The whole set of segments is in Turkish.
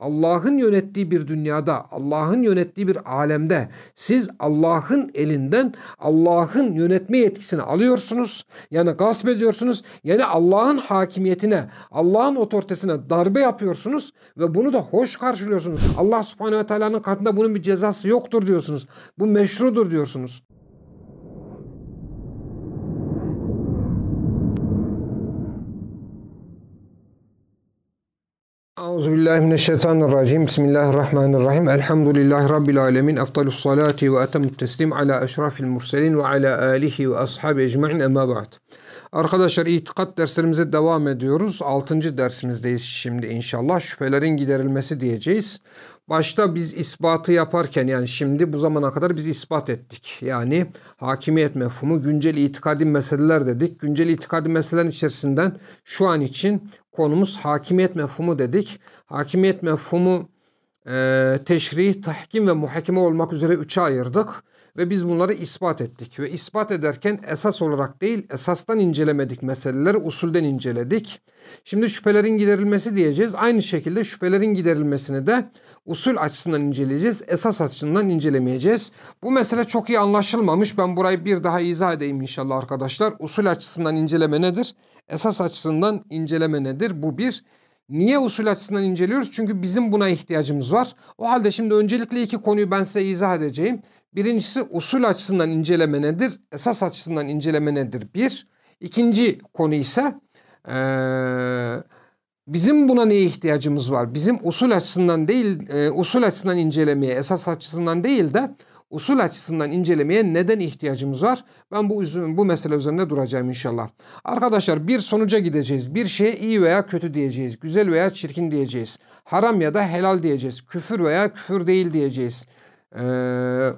Allah'ın yönettiği bir dünyada, Allah'ın yönettiği bir alemde siz Allah'ın elinden Allah'ın yönetme yetkisini alıyorsunuz. Yani gasp ediyorsunuz. Yani Allah'ın hakimiyetine, Allah'ın otoritesine darbe yapıyorsunuz ve bunu da hoş karşılıyorsunuz. Allah subhanehu ve teala'nın katında bunun bir cezası yoktur diyorsunuz. Bu meşrudur diyorsunuz. Euzubillahimineşşeytanirracim. Bismillahirrahmanirrahim. Elhamdülillahi Rabbil alemin. Eftalus salati ve etemut teslim ala eşrafil murselin ve ala alihi ve ashabi ecma'in emma ba'd. Arkadaşlar itikat derslerimize devam ediyoruz. Altıncı dersimizdeyiz şimdi inşallah. Şüphelerin giderilmesi diyeceğiz. Başta biz ispatı yaparken yani şimdi bu zamana kadar biz ispat ettik. Yani hakimiyet mefhumu, güncel itikadi meseleler dedik. Güncel itikadi meselelerin içerisinden şu an için konumuz hakimiyet mefhumu dedik. Hakimiyet mefhumu e, teşrih, tahkim ve muhakeme olmak üzere üçe ayırdık. Ve biz bunları ispat ettik. Ve ispat ederken esas olarak değil, esastan incelemedik meseleleri, usulden inceledik. Şimdi şüphelerin giderilmesi diyeceğiz. Aynı şekilde şüphelerin giderilmesini de usul açısından inceleyeceğiz. Esas açısından incelemeyeceğiz. Bu mesele çok iyi anlaşılmamış. Ben burayı bir daha izah edeyim inşallah arkadaşlar. Usul açısından inceleme nedir? Esas açısından inceleme nedir? Bu bir. Niye usul açısından inceliyoruz? Çünkü bizim buna ihtiyacımız var. O halde şimdi öncelikle iki konuyu ben size izah edeceğim. Birincisi usul açısından inceleme nedir? Esas açısından inceleme nedir? Bir. İkinci konu ise ee, bizim buna neye ihtiyacımız var? Bizim usul açısından değil, e, usul açısından incelemeye, esas açısından değil de usul açısından incelemeye neden ihtiyacımız var? Ben bu bu mesele üzerinde duracağım inşallah. Arkadaşlar bir sonuca gideceğiz. Bir şeye iyi veya kötü diyeceğiz. Güzel veya çirkin diyeceğiz. Haram ya da helal diyeceğiz. Küfür veya küfür değil diyeceğiz e,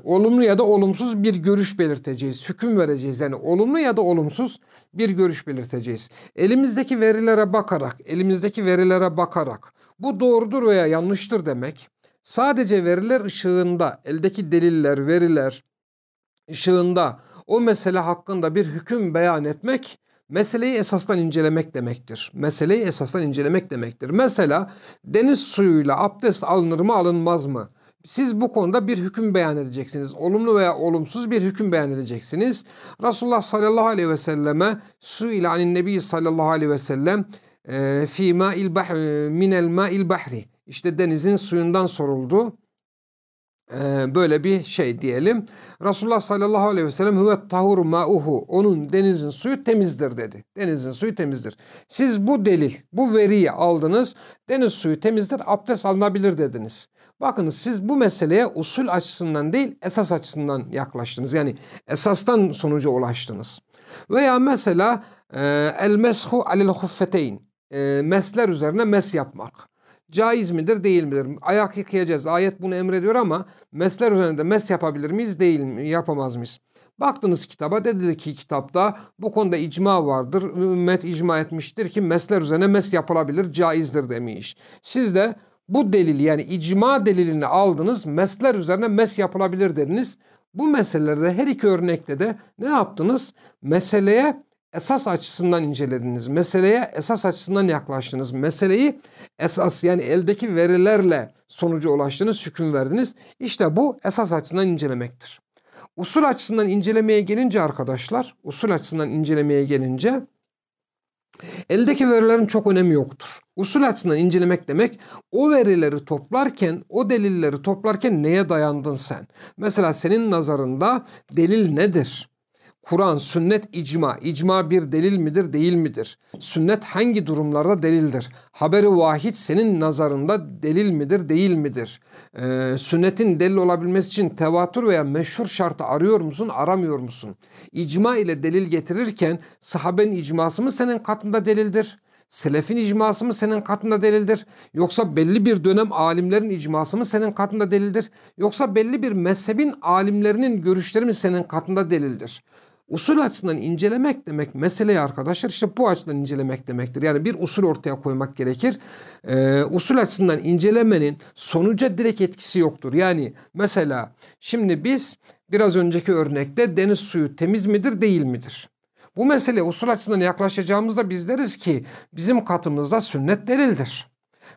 olumlu ya da olumsuz bir görüş belirteceğiz. Hüküm vereceğiz. Yani olumlu ya da olumsuz bir görüş belirteceğiz. Elimizdeki verilere bakarak, elimizdeki verilere bakarak bu doğrudur veya yanlıştır demek. Sadece veriler ışığında, eldeki deliller, veriler ışığında o mesele hakkında bir hüküm beyan etmek meseleyi esasdan incelemek demektir. Meseleyi esasdan incelemek demektir. Mesela deniz suyuyla abdest alınır mı alınmaz mı? Siz bu konuda bir hüküm beyan edeceksiniz. Olumlu veya olumsuz bir hüküm beyan edeceksiniz. Resulullah sallallahu aleyhi ve selleme su ile anin nebi sallallahu aleyhi ve sellem e, fi ma'il bahr minel ma'il bahri. İşte denizin suyundan soruldu. Ee, böyle bir şey diyelim. Resulullah sallallahu aleyhi ve sellem huve tahur ma'uhu. Onun denizin suyu temizdir dedi. Denizin suyu temizdir. Siz bu delil, bu veriyi aldınız. Deniz suyu temizdir, abdest alınabilir dediniz. Bakınız siz bu meseleye usul açısından değil esas açısından yaklaştınız. Yani esastan sonuca ulaştınız. Veya mesela e, el meshu alel huffeteyn. E, mesler üzerine mes yapmak. Caiz midir değil midir? Ayak yıkayacağız. Ayet bunu emrediyor ama mesler üzerinde mes yapabilir miyiz değil mi? Yapamaz mıyız? Baktınız kitaba dediler ki kitapta bu konuda icma vardır. Ümmet icma etmiştir ki mesler üzerine mes yapılabilir, caizdir demiş. Siz de bu delil yani icma delilini aldınız. Mesler üzerine mes yapılabilir dediniz. Bu meselelerde her iki örnekte de ne yaptınız? Meseleye esas açısından incelediniz. Meseleye esas açısından yaklaştınız. Meseleyi esas yani eldeki verilerle sonuca ulaştınız, hüküm verdiniz. İşte bu esas açısından incelemektir. Usul açısından incelemeye gelince arkadaşlar, usul açısından incelemeye gelince Eldeki verilerin çok önemi yoktur. Usul açısından incelemek demek o verileri toplarken, o delilleri toplarken neye dayandın sen? Mesela senin nazarında delil nedir? Kur'an, sünnet, icma. İcma bir delil midir, değil midir? Sünnet hangi durumlarda delildir? Haberi vahid senin nazarında delil midir, değil midir? Ee, sünnetin delil olabilmesi için tevatür veya meşhur şartı arıyor musun, aramıyor musun? İcma ile delil getirirken sahabenin icması mı senin katında delildir? Selefin icması mı senin katında delildir? Yoksa belli bir dönem alimlerin icması mı senin katında delildir? Yoksa belli bir mezhebin alimlerinin görüşleri mi senin katında delildir? Usul açısından incelemek demek meseleyi arkadaşlar işte bu açıdan incelemek demektir. Yani bir usul ortaya koymak gerekir. Ee, usul açısından incelemenin sonuca direkt etkisi yoktur. Yani mesela şimdi biz biraz önceki örnekte deniz suyu temiz midir değil midir? Bu mesele usul açısından yaklaşacağımızda biz deriz ki bizim katımızda sünnet delildir.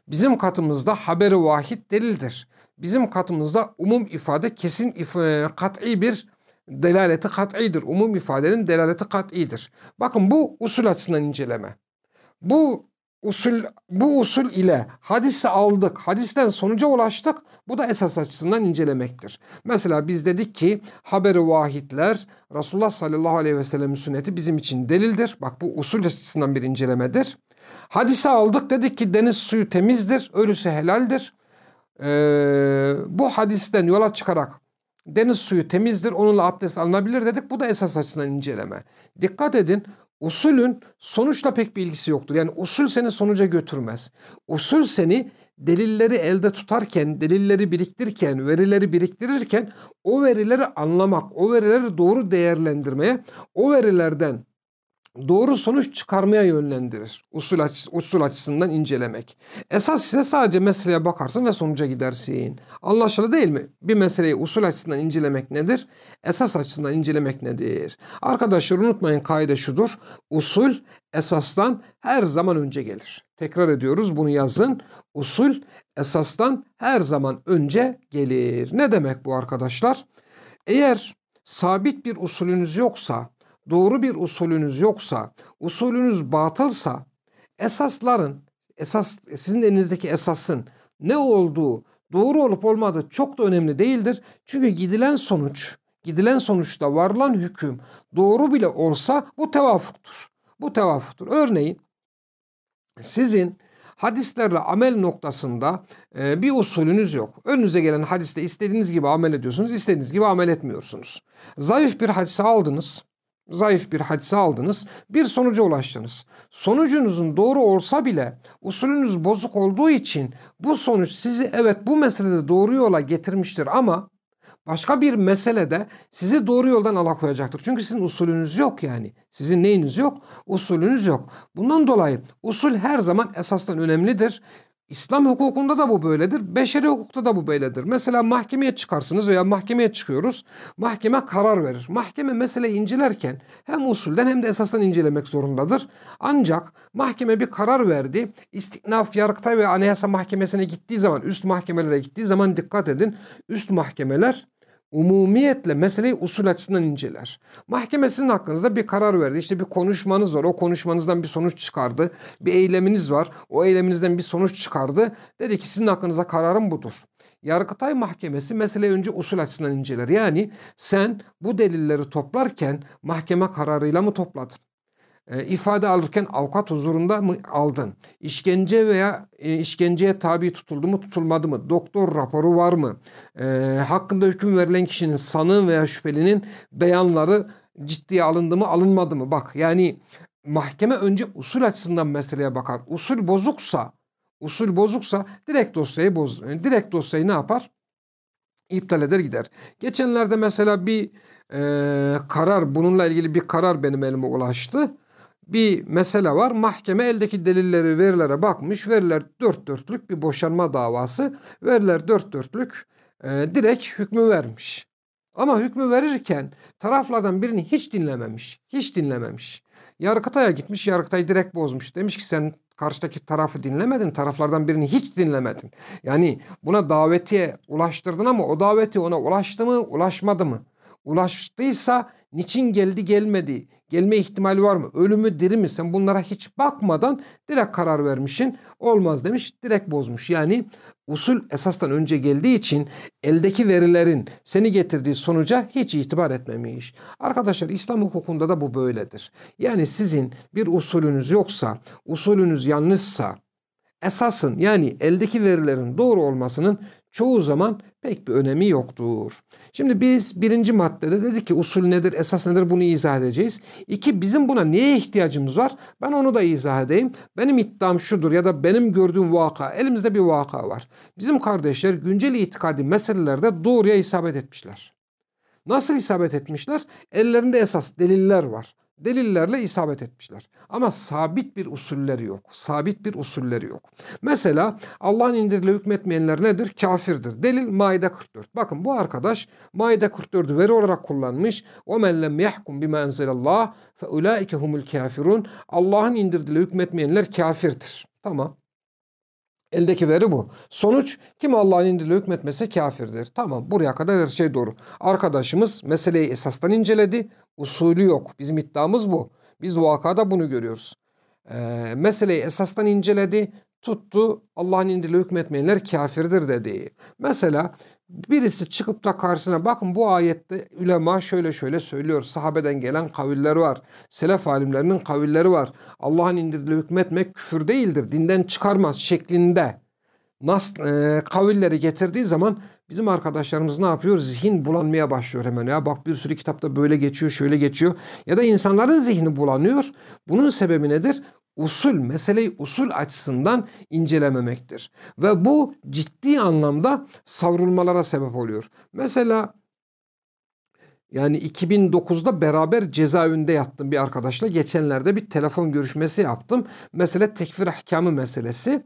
Bizim katımızda haberi vahid delildir. Bizim katımızda umum ifade kesin if kat'i bir delaleti kat'idir. Umum ifadenin delaleti kat'idir. Bakın bu usul açısından inceleme. Bu usul bu usul ile hadisi aldık. Hadisten sonuca ulaştık. Bu da esas açısından incelemektir. Mesela biz dedik ki haberi vahidler Resulullah sallallahu aleyhi ve sellem'in sünneti bizim için delildir. Bak bu usul açısından bir incelemedir. Hadisi aldık dedik ki deniz suyu temizdir, ölüsü helaldir. Ee, bu hadisten yola çıkarak deniz suyu temizdir, onunla abdest alınabilir dedik. Bu da esas açısından inceleme. Dikkat edin usulün sonuçla pek bir ilgisi yoktur. Yani usul seni sonuca götürmez. Usul seni delilleri elde tutarken, delilleri biriktirirken, verileri biriktirirken o verileri anlamak, o verileri doğru değerlendirmeye, o verilerden doğru sonuç çıkarmaya yönlendirir. Usul, açı, usul açısından incelemek. Esas ise sadece meseleye bakarsın ve sonuca gidersin. Anlaşıldı değil mi? Bir meseleyi usul açısından incelemek nedir? Esas açısından incelemek nedir? Arkadaşlar unutmayın kaide şudur. Usul esastan her zaman önce gelir. Tekrar ediyoruz bunu yazın. Usul esastan her zaman önce gelir. Ne demek bu arkadaşlar? Eğer sabit bir usulünüz yoksa doğru bir usulünüz yoksa, usulünüz batılsa esasların, esas sizin elinizdeki esasın ne olduğu, doğru olup olmadığı çok da önemli değildir. Çünkü gidilen sonuç, gidilen sonuçta varılan hüküm doğru bile olsa bu tevafuktur. Bu tevafuktur. Örneğin sizin hadislerle amel noktasında e, bir usulünüz yok. Önünüze gelen hadiste istediğiniz gibi amel ediyorsunuz, istediğiniz gibi amel etmiyorsunuz. Zayıf bir hadise aldınız zayıf bir hadise aldınız, bir sonuca ulaştınız. Sonucunuzun doğru olsa bile usulünüz bozuk olduğu için bu sonuç sizi evet bu meselede doğru yola getirmiştir ama başka bir meselede sizi doğru yoldan alakoyacaktır. Çünkü sizin usulünüz yok yani. Sizin neyiniz yok? Usulünüz yok. Bundan dolayı usul her zaman esasdan önemlidir. İslam hukukunda da bu böyledir. Beşeri hukukta da bu böyledir. Mesela mahkemeye çıkarsınız veya mahkemeye çıkıyoruz. Mahkeme karar verir. Mahkeme meseleyi incelerken hem usulden hem de esasdan incelemek zorundadır. Ancak mahkeme bir karar verdi. İstiknaf, Yargıtay ve Anayasa Mahkemesi'ne gittiği zaman, üst mahkemelere gittiği zaman dikkat edin. Üst mahkemeler umumiyetle meseleyi usul açısından inceler. Mahkeme sizin hakkınızda bir karar verdi. İşte bir konuşmanız var. O konuşmanızdan bir sonuç çıkardı. Bir eyleminiz var. O eyleminizden bir sonuç çıkardı. Dedi ki sizin hakkınızda kararım budur. Yargıtay Mahkemesi meseleyi önce usul açısından inceler. Yani sen bu delilleri toplarken mahkeme kararıyla mı topladın? E, ifade alırken avukat huzurunda mı aldın? İşkence veya e, işkenceye tabi tutuldu mu tutulmadı mı? Doktor raporu var mı? E, hakkında hüküm verilen kişinin sanığı veya şüphelinin beyanları ciddiye alındı mı alınmadı mı? Bak yani mahkeme önce usul açısından meseleye bakar. Usul bozuksa usul bozuksa direkt dosyayı boz direkt dosyayı ne yapar? İptal eder gider. Geçenlerde mesela bir e, karar bununla ilgili bir karar benim elime ulaştı bir mesele var. Mahkeme eldeki delilleri, verilere bakmış. Veriler dört dörtlük bir boşanma davası. Veriler dört dörtlük e, direkt hükmü vermiş. Ama hükmü verirken taraflardan birini hiç dinlememiş. Hiç dinlememiş. Yargıtay'a gitmiş. Yargıtay direkt bozmuş. Demiş ki sen karşıdaki tarafı dinlemedin. Taraflardan birini hiç dinlemedin. Yani buna davetiye ulaştırdın ama o daveti ona ulaştı mı, ulaşmadı mı? Ulaştıysa niçin geldi gelmedi? Gelme ihtimali var mı? Ölümü diri mi? Sen bunlara hiç bakmadan direkt karar vermişsin. Olmaz demiş. Direkt bozmuş. Yani usul esastan önce geldiği için eldeki verilerin seni getirdiği sonuca hiç itibar etmemiş. Arkadaşlar İslam hukukunda da bu böyledir. Yani sizin bir usulünüz yoksa, usulünüz yanlışsa, esasın yani eldeki verilerin doğru olmasının çoğu zaman pek bir önemi yoktur. Şimdi biz birinci maddede dedik ki usul nedir, esas nedir bunu izah edeceğiz. İki, bizim buna niye ihtiyacımız var? Ben onu da izah edeyim. Benim iddiam şudur ya da benim gördüğüm vaka, elimizde bir vaka var. Bizim kardeşler güncel itikadi meselelerde doğruya isabet etmişler. Nasıl isabet etmişler? Ellerinde esas deliller var delillerle isabet etmişler. Ama sabit bir usulleri yok. Sabit bir usulleri yok. Mesela Allah'ın indiriyle hükmetmeyenler nedir? Kafirdir. Delil Maide 44. Bakın bu arkadaş Maide 44'ü veri olarak kullanmış. وَمَنْ لَمْ يَحْكُمْ بِمَا اَنْزَلَ اللّٰهِ فَاُولَٰئِكَ هُمُ الْكَافِرُونَ Allah'ın indirdiğiyle hükmetmeyenler kafirdir. Tamam. Eldeki veri bu. Sonuç kim Allah'ın indiriyle hükmetmese kafirdir. Tamam buraya kadar her şey doğru. Arkadaşımız meseleyi esastan inceledi. Usulü yok. Bizim iddiamız bu. Biz vakada bunu görüyoruz. Ee, meseleyi esastan inceledi. Tuttu Allah'ın indiriyle hükmetmeyenler kafirdir dedi. Mesela birisi çıkıp da karşısına bakın bu ayette ulema şöyle şöyle söylüyor. Sahabeden gelen kaviller var. Selef alimlerinin kavilleri var. Allah'ın indirdiği hükmetmek küfür değildir. Dinden çıkarmaz şeklinde. Nas, e, kavilleri getirdiği zaman bizim arkadaşlarımız ne yapıyor? Zihin bulanmaya başlıyor hemen. Ya bak bir sürü kitapta böyle geçiyor, şöyle geçiyor. Ya da insanların zihni bulanıyor. Bunun sebebi nedir? usul, meseleyi usul açısından incelememektir. Ve bu ciddi anlamda savrulmalara sebep oluyor. Mesela yani 2009'da beraber cezaevinde yattım bir arkadaşla. Geçenlerde bir telefon görüşmesi yaptım. Mesele tekfir ahkamı meselesi.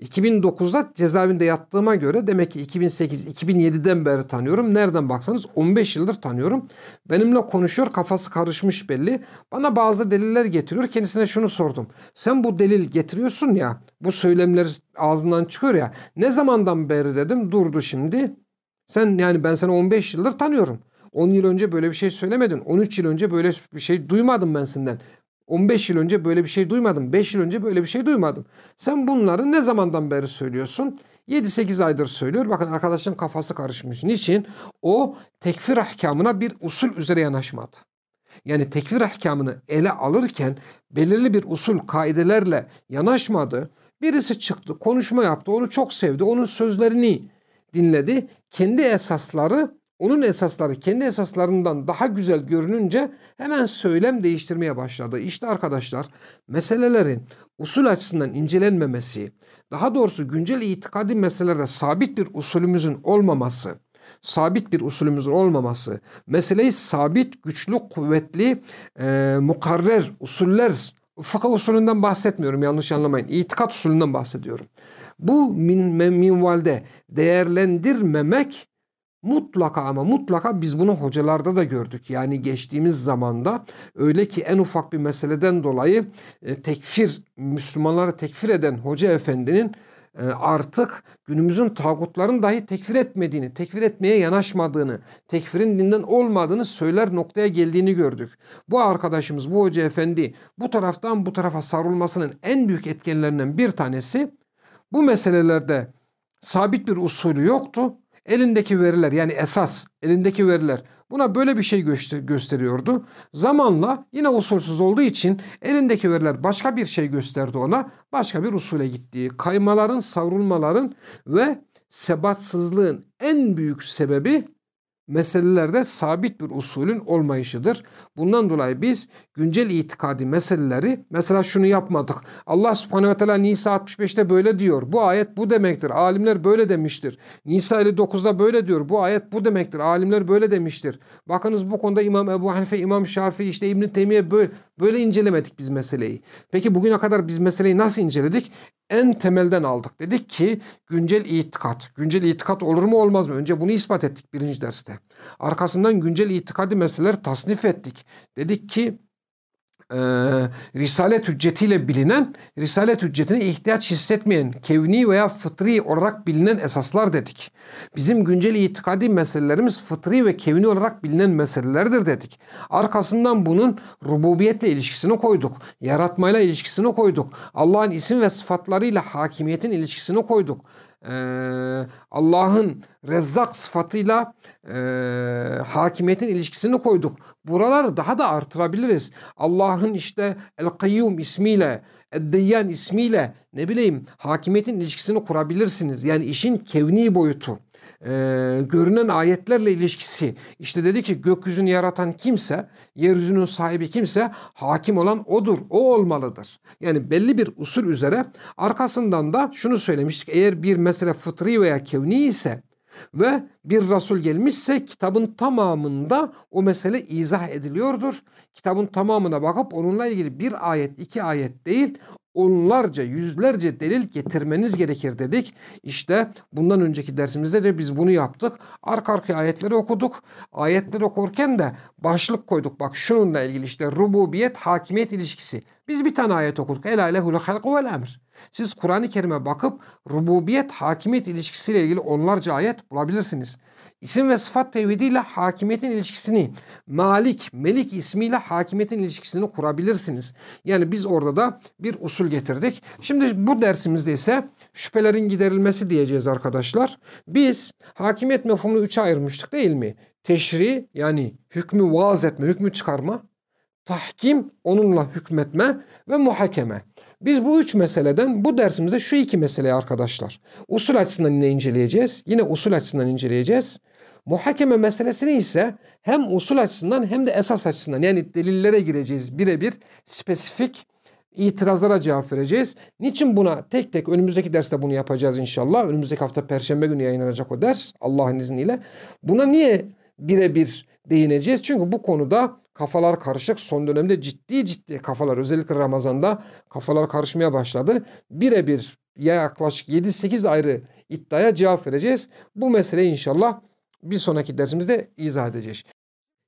2009'da cezaevinde yattığıma göre demek ki 2008-2007'den beri tanıyorum. Nereden baksanız 15 yıldır tanıyorum. Benimle konuşuyor kafası karışmış belli. Bana bazı deliller getiriyor. Kendisine şunu sordum. Sen bu delil getiriyorsun ya bu söylemler ağzından çıkıyor ya. Ne zamandan beri dedim durdu şimdi. Sen yani ben seni 15 yıldır tanıyorum. 10 yıl önce böyle bir şey söylemedin. 13 yıl önce böyle bir şey duymadım ben senden. 15 yıl önce böyle bir şey duymadım. 5 yıl önce böyle bir şey duymadım. Sen bunları ne zamandan beri söylüyorsun? 7-8 aydır söylüyor. Bakın arkadaşın kafası karışmış. Niçin? O tekfir ahkamına bir usul üzere yanaşmadı. Yani tekfir ahkamını ele alırken belirli bir usul kaidelerle yanaşmadı. Birisi çıktı, konuşma yaptı, onu çok sevdi, onun sözlerini dinledi. Kendi esasları onun esasları kendi esaslarından daha güzel görününce hemen söylem değiştirmeye başladı. İşte arkadaşlar meselelerin usul açısından incelenmemesi, daha doğrusu güncel itikadi meselelerde sabit bir usulümüzün olmaması, sabit bir usulümüzün olmaması, meseleyi sabit, güçlü, kuvvetli, e, mukarrer usuller, fıkıh usulünden bahsetmiyorum yanlış anlamayın, itikat usulünden bahsediyorum. Bu min, minvalde değerlendirmemek Mutlaka ama mutlaka biz bunu hocalarda da gördük. Yani geçtiğimiz zamanda öyle ki en ufak bir meseleden dolayı e, tekfir, Müslümanları tekfir eden hoca efendinin e, artık günümüzün tağutların dahi tekfir etmediğini, tekfir etmeye yanaşmadığını, tekfirin dinden olmadığını söyler noktaya geldiğini gördük. Bu arkadaşımız, bu hoca efendi bu taraftan bu tarafa sarılmasının en büyük etkenlerinden bir tanesi bu meselelerde sabit bir usulü yoktu elindeki veriler yani esas elindeki veriler buna böyle bir şey göster gösteriyordu. Zamanla yine usulsüz olduğu için elindeki veriler başka bir şey gösterdi ona. Başka bir usule gitti. Kaymaların, savrulmaların ve sebatsızlığın en büyük sebebi meselelerde sabit bir usulün olmayışıdır. Bundan dolayı biz güncel itikadi meseleleri mesela şunu yapmadık. Allah subhanehu ve teala Nisa 65'te böyle diyor. Bu ayet bu demektir. Alimler böyle demiştir. Nisa 59'da böyle diyor. Bu ayet bu demektir. Alimler böyle demiştir. Bakınız bu konuda İmam Ebu Hanife, İmam Şafii, işte İbn Teymiye böyle, böyle incelemedik biz meseleyi. Peki bugüne kadar biz meseleyi nasıl inceledik? En temelden aldık. Dedik ki güncel itikat. Güncel itikat olur mu olmaz mı? Önce bunu ispat ettik birinci derste. Arkasından güncel itikadi meseleler tasnif ettik. Dedik ki e, Risalet hüccetiyle bilinen, Risalet hüccetine ihtiyaç hissetmeyen, kevni veya fıtri olarak bilinen esaslar dedik. Bizim güncel itikadi meselelerimiz fıtri ve kevni olarak bilinen meselelerdir dedik. Arkasından bunun rububiyetle ilişkisini koyduk. Yaratmayla ilişkisini koyduk. Allah'ın isim ve sıfatlarıyla hakimiyetin ilişkisini koyduk. Ee, Allah'ın rezzak sıfatıyla e, hakimiyetin ilişkisini koyduk. Buraları daha da artırabiliriz. Allah'ın işte El-Kayyum ismiyle, Eddeyyan ismiyle ne bileyim hakimiyetin ilişkisini kurabilirsiniz. Yani işin kevni boyutu e, görünen ayetlerle ilişkisi. İşte dedi ki gökyüzünü yaratan kimse, yeryüzünün sahibi kimse hakim olan odur. O olmalıdır. Yani belli bir usul üzere arkasından da şunu söylemiştik. Eğer bir mesele fıtri veya kevni ise ve bir Resul gelmişse kitabın tamamında o mesele izah ediliyordur. Kitabın tamamına bakıp onunla ilgili bir ayet, iki ayet değil, onlarca, yüzlerce delil getirmeniz gerekir dedik. İşte bundan önceki dersimizde de biz bunu yaptık. Arka arkaya ayetleri okuduk. Ayetleri okurken de başlık koyduk. Bak şununla ilgili işte rububiyet, hakimiyet ilişkisi. Biz bir tane ayet okuduk. Ela lehul halku vel emr. Siz Kur'an-ı Kerim'e bakıp rububiyet, hakimiyet ilişkisiyle ilgili onlarca ayet bulabilirsiniz. İsim ve sıfat tevhidiyle hakimiyetin ilişkisini, Malik, Melik ismiyle hakimiyetin ilişkisini kurabilirsiniz. Yani biz orada da bir usul getirdik. Şimdi bu dersimizde ise şüphelerin giderilmesi diyeceğiz arkadaşlar. Biz hakimiyet mefhumunu üçe ayırmıştık değil mi? Teşri yani hükmü vaaz etme, hükmü çıkarma. Tahkim onunla hükmetme ve muhakeme. Biz bu üç meseleden bu dersimizde şu iki meseleyi arkadaşlar usul açısından yine inceleyeceğiz. Yine usul açısından inceleyeceğiz. Muhakeme meselesini ise hem usul açısından hem de esas açısından yani delillere gireceğiz birebir spesifik itirazlara cevap vereceğiz. Niçin buna tek tek önümüzdeki derste bunu yapacağız inşallah. Önümüzdeki hafta perşembe günü yayınlanacak o ders Allah'ın izniyle. Buna niye birebir değineceğiz? Çünkü bu konuda kafalar karışık. Son dönemde ciddi ciddi kafalar özellikle Ramazan'da kafalar karışmaya başladı. Birebir yaklaşık 7-8 ayrı iddiaya cevap vereceğiz. Bu meseleyi inşallah bir sonraki dersimizde izah edeceğiz.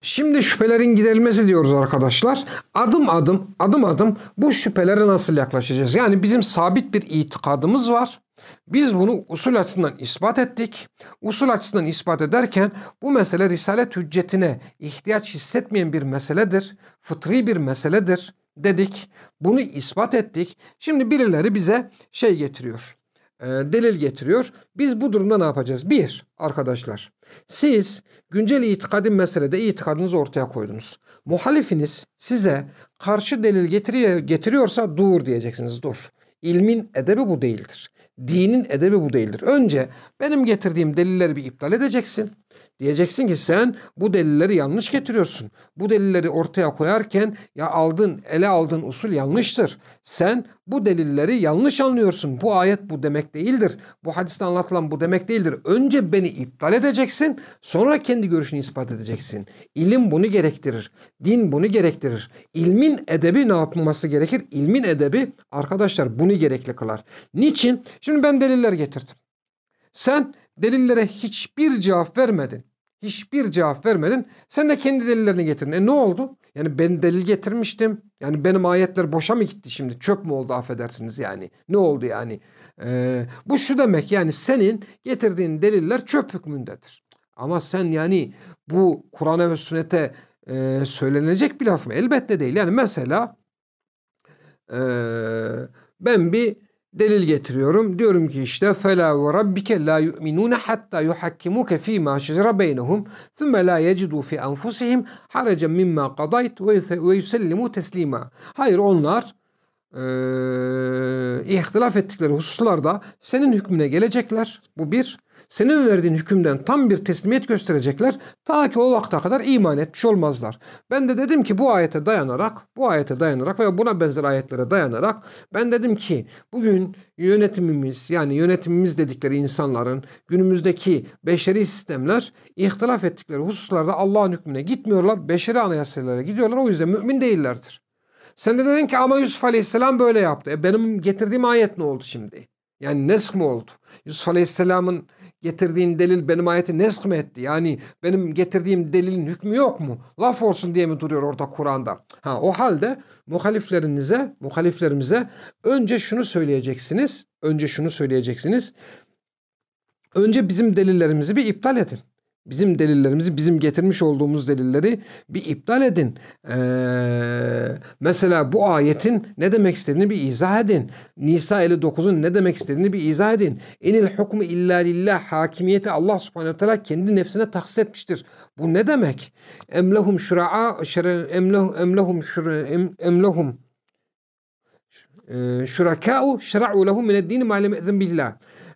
Şimdi şüphelerin giderilmesi diyoruz arkadaşlar. Adım adım adım adım bu şüphelere nasıl yaklaşacağız? Yani bizim sabit bir itikadımız var. Biz bunu usul açısından ispat ettik. Usul açısından ispat ederken bu mesele risalet hüccetine ihtiyaç hissetmeyen bir meseledir. Fıtri bir meseledir dedik. Bunu ispat ettik. Şimdi birileri bize şey getiriyor. E, delil getiriyor. Biz bu durumda ne yapacağız? Bir, arkadaşlar. Siz güncel itikadi meselede itikadınızı ortaya koydunuz. Muhalifiniz size karşı delil getiriyor, getiriyorsa dur diyeceksiniz. Dur. İlmin edebi bu değildir. Dinin edebi bu değildir. Önce benim getirdiğim delilleri bir iptal edeceksin. Diyeceksin ki sen bu delilleri yanlış getiriyorsun. Bu delilleri ortaya koyarken ya aldın, ele aldığın usul yanlıştır. Sen bu delilleri yanlış anlıyorsun. Bu ayet bu demek değildir. Bu hadiste anlatılan bu demek değildir. Önce beni iptal edeceksin, sonra kendi görüşünü ispat edeceksin. İlim bunu gerektirir. Din bunu gerektirir. İlmin edebi ne yapılması gerekir? İlmin edebi arkadaşlar bunu gerekli kılar. Niçin? Şimdi ben deliller getirdim. Sen delillere hiçbir cevap vermedin. Hiçbir cevap vermedin. Sen de kendi delillerini getirdin. E ne oldu? Yani ben delil getirmiştim. Yani benim ayetler boşa mı gitti şimdi? Çöp mü oldu affedersiniz yani? Ne oldu yani? Ee, bu şu demek yani senin getirdiğin deliller çöp hükmündedir. Ama sen yani bu Kur'an'a ve sünnete e, söylenecek bir laf mı? Elbette değil. Yani mesela e, ben bir delil getiriyorum. Diyorum ki işte fela ve rabbike la yu'minun hatta yuhakkimuke fi ma şecere beynehum thumma la yecidu fi enfusihim haracen mimma qadayt ve yusellimu teslima. Hayır onlar e, ihtilaf ettikleri hususlarda senin hükmüne gelecekler. Bu bir. Senin verdiğin hükümden tam bir teslimiyet gösterecekler. Ta ki o vakte kadar iman etmiş olmazlar. Ben de dedim ki bu ayete dayanarak, bu ayete dayanarak veya buna benzer ayetlere dayanarak ben dedim ki bugün yönetimimiz yani yönetimimiz dedikleri insanların günümüzdeki beşeri sistemler ihtilaf ettikleri hususlarda Allah'ın hükmüne gitmiyorlar. Beşeri anayasalara gidiyorlar. O yüzden mümin değillerdir. Sen de dedin ki ama Yusuf Aleyhisselam böyle yaptı. E benim getirdiğim ayet ne oldu şimdi? Yani nesk mi oldu? Yusuf Aleyhisselam'ın getirdiğin delil benim ayeti nesk mi etti? Yani benim getirdiğim delilin hükmü yok mu? Laf olsun diye mi duruyor orada Kur'an'da? Ha o halde muhaliflerinize, muhaliflerimize önce şunu söyleyeceksiniz. Önce şunu söyleyeceksiniz. Önce bizim delillerimizi bir iptal edin. Bizim delillerimizi, bizim getirmiş olduğumuz delilleri bir iptal edin. Ee, mesela bu ayetin ne demek istediğini bir izah edin. Nisa 59'un ne demek istediğini bir izah edin. Enil hukmu illa lillah hakimiyeti Allah subhanehu teala kendi nefsine taksis etmiştir. Bu ne demek? Emlehum şura'a emlehum emlehum emlehum şurakâ'u şera'u lehum mined-dîni ma lem billah.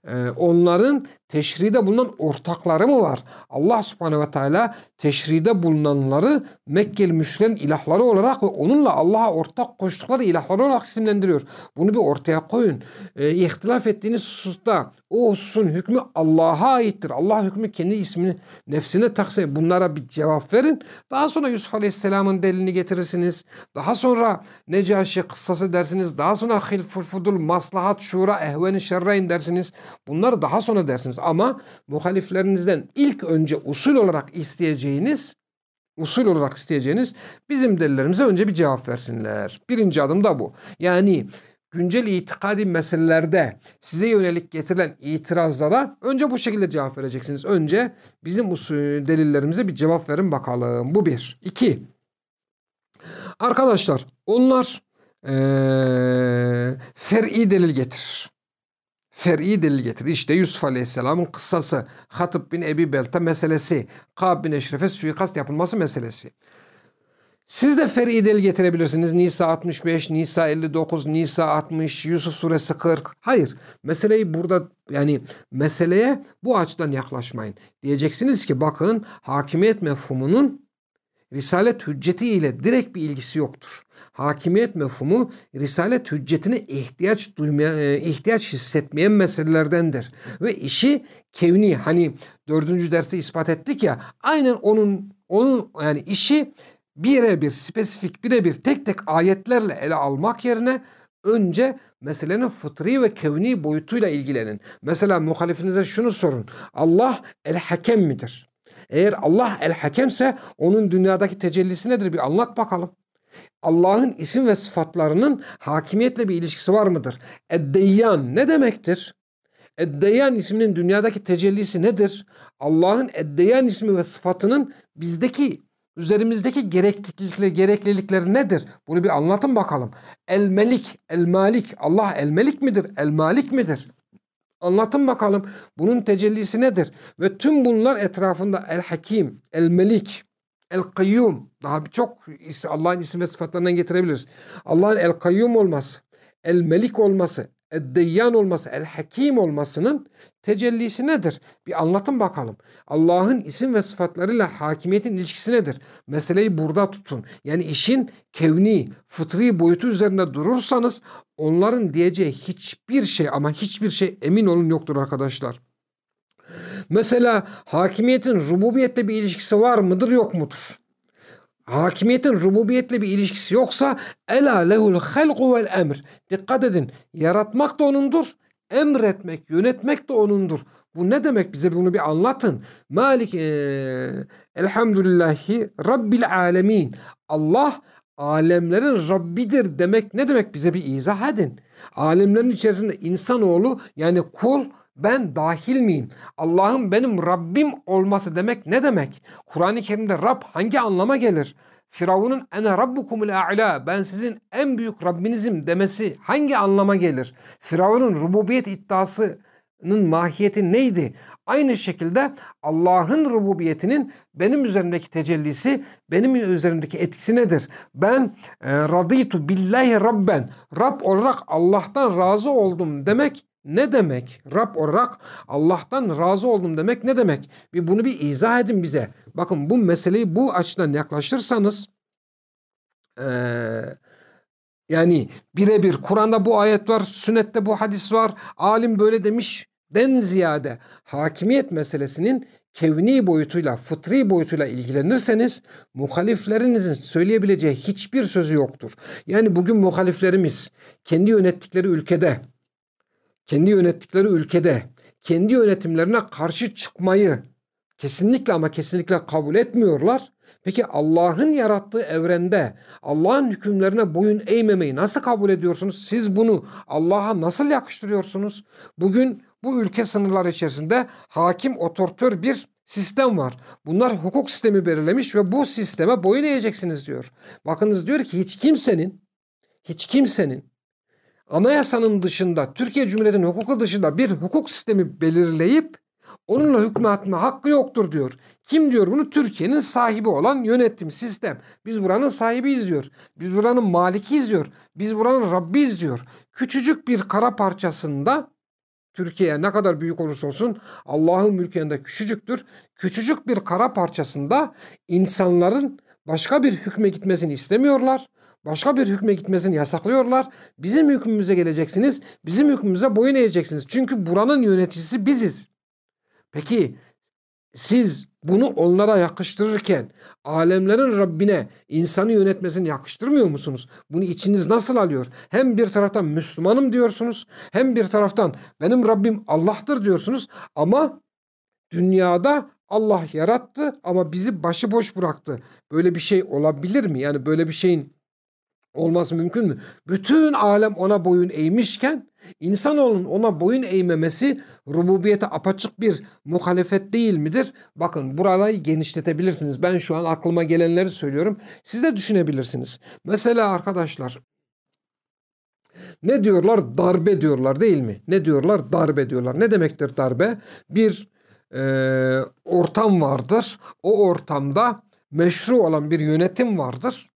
Ee, onların teşride bulunan ortakları mı var? Allah subhanehu ve teala teşride bulunanları Mekkeli müşriklerin ilahları olarak ve onunla Allah'a ortak koştukları ilahları olarak isimlendiriyor. Bunu bir ortaya koyun. E, ihtilaf ettiğiniz hususta o hususun hükmü Allah'a aittir. Allah hükmü kendi ismini nefsine taksa bunlara bir cevap verin. Daha sonra Yusuf Aleyhisselam'ın delilini getirirsiniz. Daha sonra Necaşi kıssası dersiniz. Daha sonra Hilful Fudul, Maslahat, Şura, Ehveni Şerreyn dersiniz. Bunları daha sonra dersiniz. Ama muhaliflerinizden ilk önce usul olarak isteyeceğiniz usul olarak isteyeceğiniz bizim delillerimize önce bir cevap versinler. Birinci adım da bu. Yani güncel itikadi meselelerde size yönelik getirilen itirazlara önce bu şekilde cevap vereceksiniz. Önce bizim usul delillerimize bir cevap verin bakalım. Bu bir. İki. Arkadaşlar onlar ee, fer'i delil getirir. Fer'i delil getirir. İşte Yusuf Aleyhisselam'ın kıssası, Hatip bin Ebi Belta meselesi, Kab bin Eşref'e suikast yapılması meselesi. Siz de fer'i delil getirebilirsiniz. Nisa 65, Nisa 59, Nisa 60, Yusuf suresi 40. Hayır. Meseleyi burada yani meseleye bu açıdan yaklaşmayın. Diyeceksiniz ki bakın hakimiyet mefhumunun risalet hücceti ile direkt bir ilgisi yoktur. Hakimiyet mefhumu risalet hüccetine ihtiyaç duymaya, e, ihtiyaç hissetmeyen meselelerdendir. Ve işi kevni hani dördüncü derste ispat ettik ya aynen onun onun yani işi birebir spesifik birebir tek tek ayetlerle ele almak yerine önce meselenin fıtri ve kevni boyutuyla ilgilenin. Mesela muhalifinize şunu sorun. Allah el-hakem midir? Eğer Allah el-hakemse onun dünyadaki tecellisi nedir bir anlat bakalım. Allah'ın isim ve sıfatlarının hakimiyetle bir ilişkisi var mıdır? Eddeyyan ne demektir? Eddeyyan isminin dünyadaki tecellisi nedir? Allah'ın Eddeyyan ismi ve sıfatının bizdeki üzerimizdeki gereklilikleri, gereklilikleri nedir? Bunu bir anlatın bakalım. El Melik, El Malik. Allah El Melik midir? El Malik midir? Anlatın bakalım. Bunun tecellisi nedir? Ve tüm bunlar etrafında El Hakim, El Melik, El Kayyum. Daha birçok Allah'ın isim ve sıfatlarından getirebiliriz. Allah'ın El Kayyum olması, El Melik olması, Eddeyyan olması, El Hakim olmasının tecellisi nedir? Bir anlatın bakalım. Allah'ın isim ve sıfatlarıyla hakimiyetin ilişkisi nedir? Meseleyi burada tutun. Yani işin kevni, fıtri boyutu üzerinde durursanız onların diyeceği hiçbir şey ama hiçbir şey emin olun yoktur arkadaşlar. Mesela hakimiyetin rububiyetle bir ilişkisi var mıdır yok mudur? Hakimiyetin rububiyetle bir ilişkisi yoksa ela lehul halqu vel emr. Dikkat edin. Yaratmak da onundur. Emretmek, yönetmek de onundur. Bu ne demek bize bunu bir anlatın. Malik e, elhamdülillahi rabbil alemin. Allah alemlerin Rabbidir demek ne demek bize bir izah edin. Alemlerin içerisinde insanoğlu yani kul ben dahil miyim? Allah'ın benim Rabbim olması demek ne demek? Kur'an-ı Kerim'de Rab hangi anlama gelir? Firavun'un ene rabbukumul a'la ben sizin en büyük Rabbinizim demesi hangi anlama gelir? Firavun'un rububiyet iddiasının mahiyeti neydi? Aynı şekilde Allah'ın rububiyetinin benim üzerimdeki tecellisi, benim üzerimdeki etkisi nedir? Ben e, raditu billahi rabben, Rab olarak Allah'tan razı oldum demek ne demek? Rab olarak Allah'tan razı oldum demek ne demek? Bir bunu bir izah edin bize. Bakın bu meseleyi bu açıdan yaklaşırsanız ee, yani birebir Kur'an'da bu ayet var, sünnette bu hadis var, alim böyle demiş den ziyade hakimiyet meselesinin kevni boyutuyla, fıtri boyutuyla ilgilenirseniz muhaliflerinizin söyleyebileceği hiçbir sözü yoktur. Yani bugün muhaliflerimiz kendi yönettikleri ülkede kendi yönettikleri ülkede kendi yönetimlerine karşı çıkmayı kesinlikle ama kesinlikle kabul etmiyorlar. Peki Allah'ın yarattığı evrende Allah'ın hükümlerine boyun eğmemeyi nasıl kabul ediyorsunuz? Siz bunu Allah'a nasıl yakıştırıyorsunuz? Bugün bu ülke sınırları içerisinde hakim otortör bir sistem var. Bunlar hukuk sistemi belirlemiş ve bu sisteme boyun eğeceksiniz diyor. Bakınız diyor ki hiç kimsenin hiç kimsenin anayasanın dışında, Türkiye Cumhuriyeti'nin hukuku dışında bir hukuk sistemi belirleyip onunla hükmetme hakkı yoktur diyor. Kim diyor bunu? Türkiye'nin sahibi olan yönetim, sistem. Biz buranın sahibiyiz diyor. Biz buranın malikiyiz diyor. Biz buranın Rabbiyiz diyor. Küçücük bir kara parçasında Türkiye ne kadar büyük olursa olsun Allah'ın mülkünde küçücüktür. Küçücük bir kara parçasında insanların başka bir hükme gitmesini istemiyorlar başka bir hükme gitmesini yasaklıyorlar. Bizim hükmümüze geleceksiniz. Bizim hükmümüze boyun eğeceksiniz. Çünkü buranın yöneticisi biziz. Peki siz bunu onlara yakıştırırken alemlerin Rabbine insanı yönetmesini yakıştırmıyor musunuz? Bunu içiniz nasıl alıyor? Hem bir taraftan Müslümanım diyorsunuz hem bir taraftan benim Rabbim Allah'tır diyorsunuz ama dünyada Allah yarattı ama bizi başıboş bıraktı. Böyle bir şey olabilir mi? Yani böyle bir şeyin olması mümkün mü? Bütün alem ona boyun eğmişken insanoğlunun ona boyun eğmemesi rububiyete apaçık bir muhalefet değil midir? Bakın burayı genişletebilirsiniz. Ben şu an aklıma gelenleri söylüyorum. Siz de düşünebilirsiniz. Mesela arkadaşlar ne diyorlar? Darbe diyorlar değil mi? Ne diyorlar? Darbe diyorlar. Ne demektir darbe? Bir e, ortam vardır. O ortamda meşru olan bir yönetim vardır.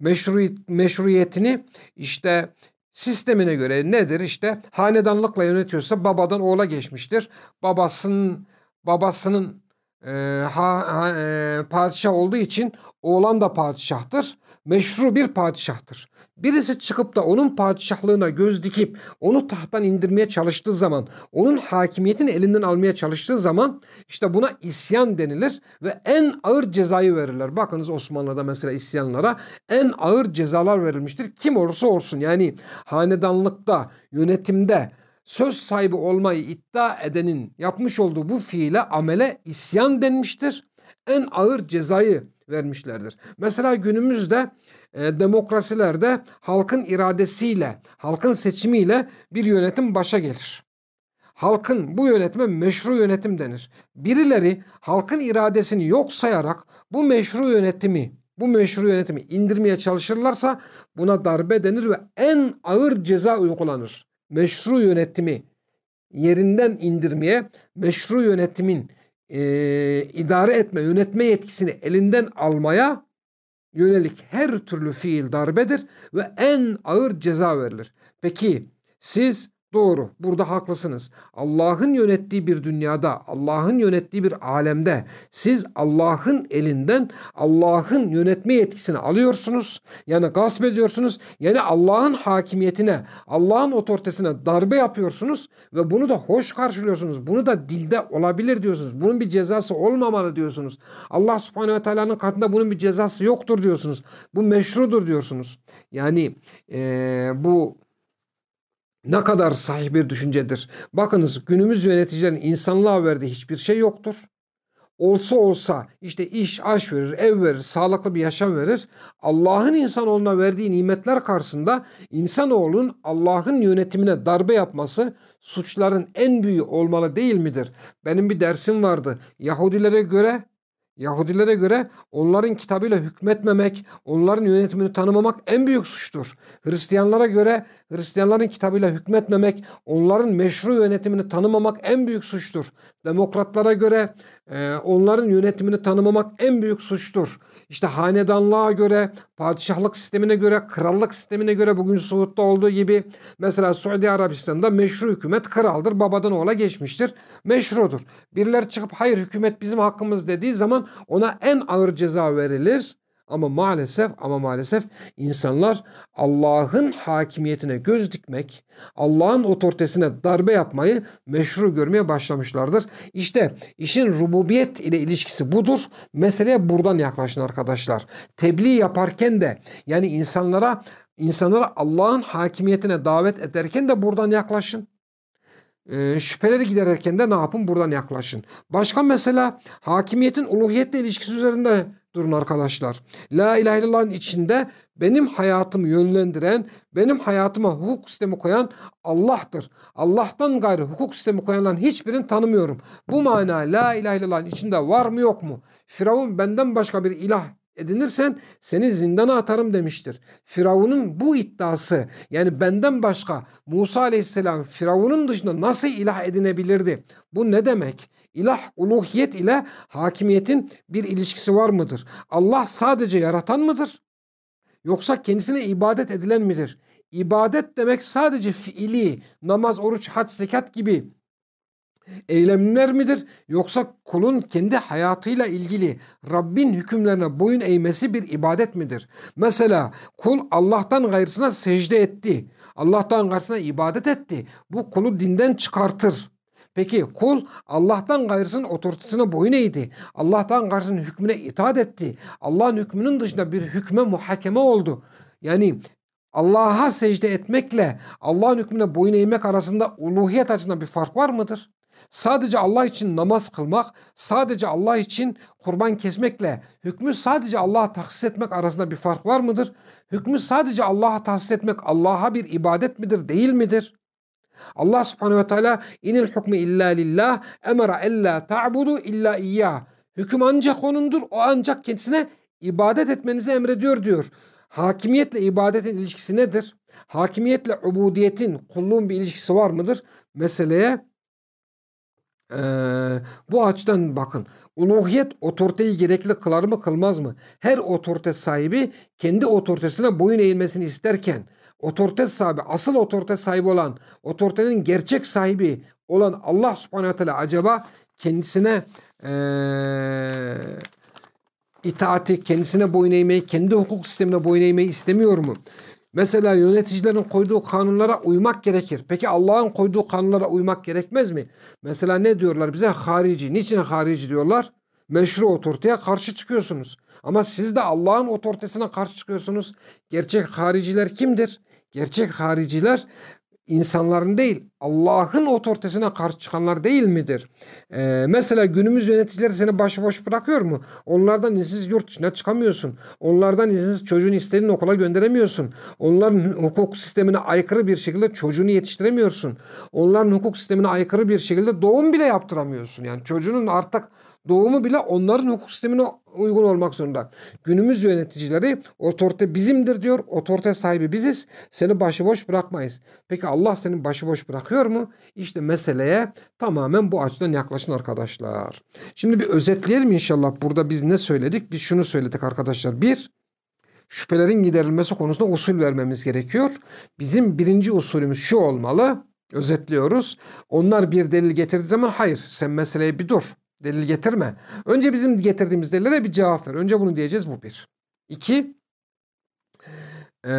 Meşru, meşruiyetini işte sistemine göre nedir? İşte hanedanlıkla yönetiyorsa babadan oğula geçmiştir. Babasının babasının e, ha, ha, e, padişah olduğu için oğlan da padişahtır. Meşru bir padişahtır. Birisi çıkıp da onun padişahlığına göz dikip onu tahttan indirmeye çalıştığı zaman, onun hakimiyetini elinden almaya çalıştığı zaman işte buna isyan denilir ve en ağır cezayı verirler. Bakınız Osmanlı'da mesela isyanlara en ağır cezalar verilmiştir. Kim olursa olsun yani hanedanlıkta, yönetimde söz sahibi olmayı iddia edenin yapmış olduğu bu fiile amele isyan denmiştir. En ağır cezayı vermişlerdir. Mesela günümüzde e, demokrasilerde halkın iradesiyle, halkın seçimiyle bir yönetim başa gelir. Halkın bu yönetime meşru yönetim denir. Birileri halkın iradesini yok sayarak bu meşru yönetimi bu meşru yönetimi indirmeye çalışırlarsa buna darbe denir ve en ağır ceza uygulanır. Meşru yönetimi yerinden indirmeye, meşru yönetimin e, idare etme, yönetme yetkisini elinden almaya yönelik her türlü fiil darbedir ve en ağır ceza verilir. Peki siz Doğru. Burada haklısınız. Allah'ın yönettiği bir dünyada, Allah'ın yönettiği bir alemde siz Allah'ın elinden Allah'ın yönetme yetkisini alıyorsunuz. Yani gasp ediyorsunuz. Yani Allah'ın hakimiyetine, Allah'ın otoritesine darbe yapıyorsunuz ve bunu da hoş karşılıyorsunuz. Bunu da dilde olabilir diyorsunuz. Bunun bir cezası olmamalı diyorsunuz. Allah subhanehu ve teala'nın katında bunun bir cezası yoktur diyorsunuz. Bu meşrudur diyorsunuz. Yani ee, bu ne kadar sahih bir düşüncedir. Bakınız günümüz yöneticilerin insanlığa verdiği hiçbir şey yoktur. Olsa olsa işte iş, aş verir, ev verir, sağlıklı bir yaşam verir. Allah'ın insanoğluna verdiği nimetler karşısında insanoğlunun Allah'ın yönetimine darbe yapması suçların en büyüğü olmalı değil midir? Benim bir dersim vardı. Yahudilere göre Yahudilere göre onların kitabıyla hükmetmemek, onların yönetimini tanımamak en büyük suçtur. Hristiyanlara göre Hristiyanların kitabıyla hükmetmemek, onların meşru yönetimini tanımamak en büyük suçtur. Demokratlara göre e, onların yönetimini tanımamak en büyük suçtur. İşte hanedanlığa göre, padişahlık sistemine göre, krallık sistemine göre bugün Suud'da olduğu gibi mesela Suudi Arabistan'da meşru hükümet kraldır, babadan oğula geçmiştir. Meşrudur. Birileri çıkıp hayır hükümet bizim hakkımız dediği zaman ona en ağır ceza verilir. Ama maalesef ama maalesef insanlar Allah'ın hakimiyetine göz dikmek, Allah'ın otoritesine darbe yapmayı meşru görmeye başlamışlardır. İşte işin rububiyet ile ilişkisi budur. Meseleye buradan yaklaşın arkadaşlar. Tebliğ yaparken de yani insanlara insanlara Allah'ın hakimiyetine davet ederken de buradan yaklaşın. Ee, şüpheleri giderirken de ne yapın? Buradan yaklaşın. Başka mesela hakimiyetin uluhiyetle ilişkisi üzerinde durun arkadaşlar. La ilahe illallah'ın içinde benim hayatımı yönlendiren, benim hayatıma hukuk sistemi koyan Allah'tır. Allah'tan gayrı hukuk sistemi koyanların hiçbirini tanımıyorum. Bu mana la ilahe illallah'ın içinde var mı yok mu? Firavun benden başka bir ilah edinirsen seni zindana atarım demiştir. Firavun'un bu iddiası yani benden başka Musa aleyhisselam Firavun'un dışında nasıl ilah edinebilirdi? Bu ne demek? İlah uluhiyet ile hakimiyetin bir ilişkisi var mıdır? Allah sadece yaratan mıdır? Yoksa kendisine ibadet edilen midir? İbadet demek sadece fiili, namaz, oruç, hac, zekat gibi eylemler midir? Yoksa kulun kendi hayatıyla ilgili Rabbin hükümlerine boyun eğmesi bir ibadet midir? Mesela kul Allah'tan gayrısına secde etti. Allah'tan gayrısına ibadet etti. Bu kulu dinden çıkartır. Peki kul Allah'tan gayrısının otoritesine boyun eğdi. Allah'tan gayrısının hükmüne itaat etti. Allah'ın hükmünün dışında bir hükme muhakeme oldu. Yani Allah'a secde etmekle Allah'ın hükmüne boyun eğmek arasında uluhiyet açısından bir fark var mıdır? sadece Allah için namaz kılmak, sadece Allah için kurban kesmekle hükmü sadece Allah'a tahsis etmek arasında bir fark var mıdır? Hükmü sadece Allah'a tahsis etmek Allah'a bir ibadet midir, değil midir? Allah subhanehu ve teala inil hukmu illa lillah emara ella ta'budu illa iyyah. Hüküm ancak onundur. O ancak kendisine ibadet etmenizi emrediyor diyor. Hakimiyetle ibadetin ilişkisi nedir? Hakimiyetle ubudiyetin, kulluğun bir ilişkisi var mıdır? Meseleye ee, bu açıdan bakın. Uluhiyet otoriteyi gerekli kılar mı kılmaz mı? Her otorite sahibi kendi otoritesine boyun eğilmesini isterken otorite sahibi, asıl otorite sahibi olan, otoritenin gerçek sahibi olan Allah subhanahu teala acaba kendisine ee, itaati, kendisine boyun eğmeyi, kendi hukuk sistemine boyun eğmeyi istemiyor mu? Mesela yöneticilerin koyduğu kanunlara uymak gerekir. Peki Allah'ın koyduğu kanunlara uymak gerekmez mi? Mesela ne diyorlar bize? Harici. Niçin harici diyorlar? Meşru otoriteye karşı çıkıyorsunuz. Ama siz de Allah'ın otoritesine karşı çıkıyorsunuz. Gerçek hariciler kimdir? Gerçek hariciler insanların değil Allah'ın otoritesine karşı çıkanlar değil midir? Ee, mesela günümüz yöneticileri seni başıboş bırakıyor mu? Onlardan izinsiz yurt dışına çıkamıyorsun. Onlardan izinsiz çocuğun istediğin okula gönderemiyorsun. Onların hukuk sistemine aykırı bir şekilde çocuğunu yetiştiremiyorsun. Onların hukuk sistemine aykırı bir şekilde doğum bile yaptıramıyorsun. Yani çocuğunun artık doğumu bile onların hukuk sistemine uygun olmak zorunda. Günümüz yöneticileri otorite bizimdir diyor. Otorite sahibi biziz. Seni başıboş bırakmayız. Peki Allah seni başıboş bırakıyor mu? İşte meseleye tamamen bu açıdan yaklaşın arkadaşlar. Şimdi bir özetleyelim inşallah. Burada biz ne söyledik? Biz şunu söyledik arkadaşlar. Bir, şüphelerin giderilmesi konusunda usul vermemiz gerekiyor. Bizim birinci usulümüz şu olmalı. Özetliyoruz. Onlar bir delil getirdiği zaman hayır sen meseleye bir dur. Delil getirme. Önce bizim getirdiğimiz delillere bir cevap ver. Önce bunu diyeceğiz bu bir. İki, e,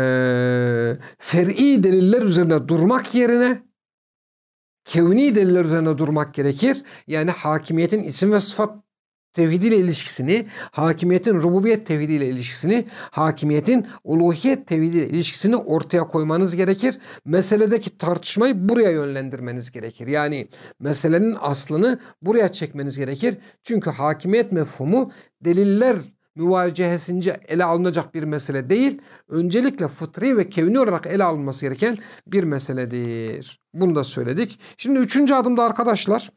fer'i deliller üzerine durmak yerine kevni deliller üzerine durmak gerekir. Yani hakimiyetin isim ve sıfat tevhidiyle ilişkisini, hakimiyetin rububiyet tevhidiyle ilişkisini, hakimiyetin uluhiyet tevhidiyle ilişkisini ortaya koymanız gerekir. Meseledeki tartışmayı buraya yönlendirmeniz gerekir. Yani meselenin aslını buraya çekmeniz gerekir. Çünkü hakimiyet mefhumu deliller müvacehesince ele alınacak bir mesele değil. Öncelikle fıtri ve kevni olarak ele alınması gereken bir meseledir. Bunu da söyledik. Şimdi üçüncü adımda arkadaşlar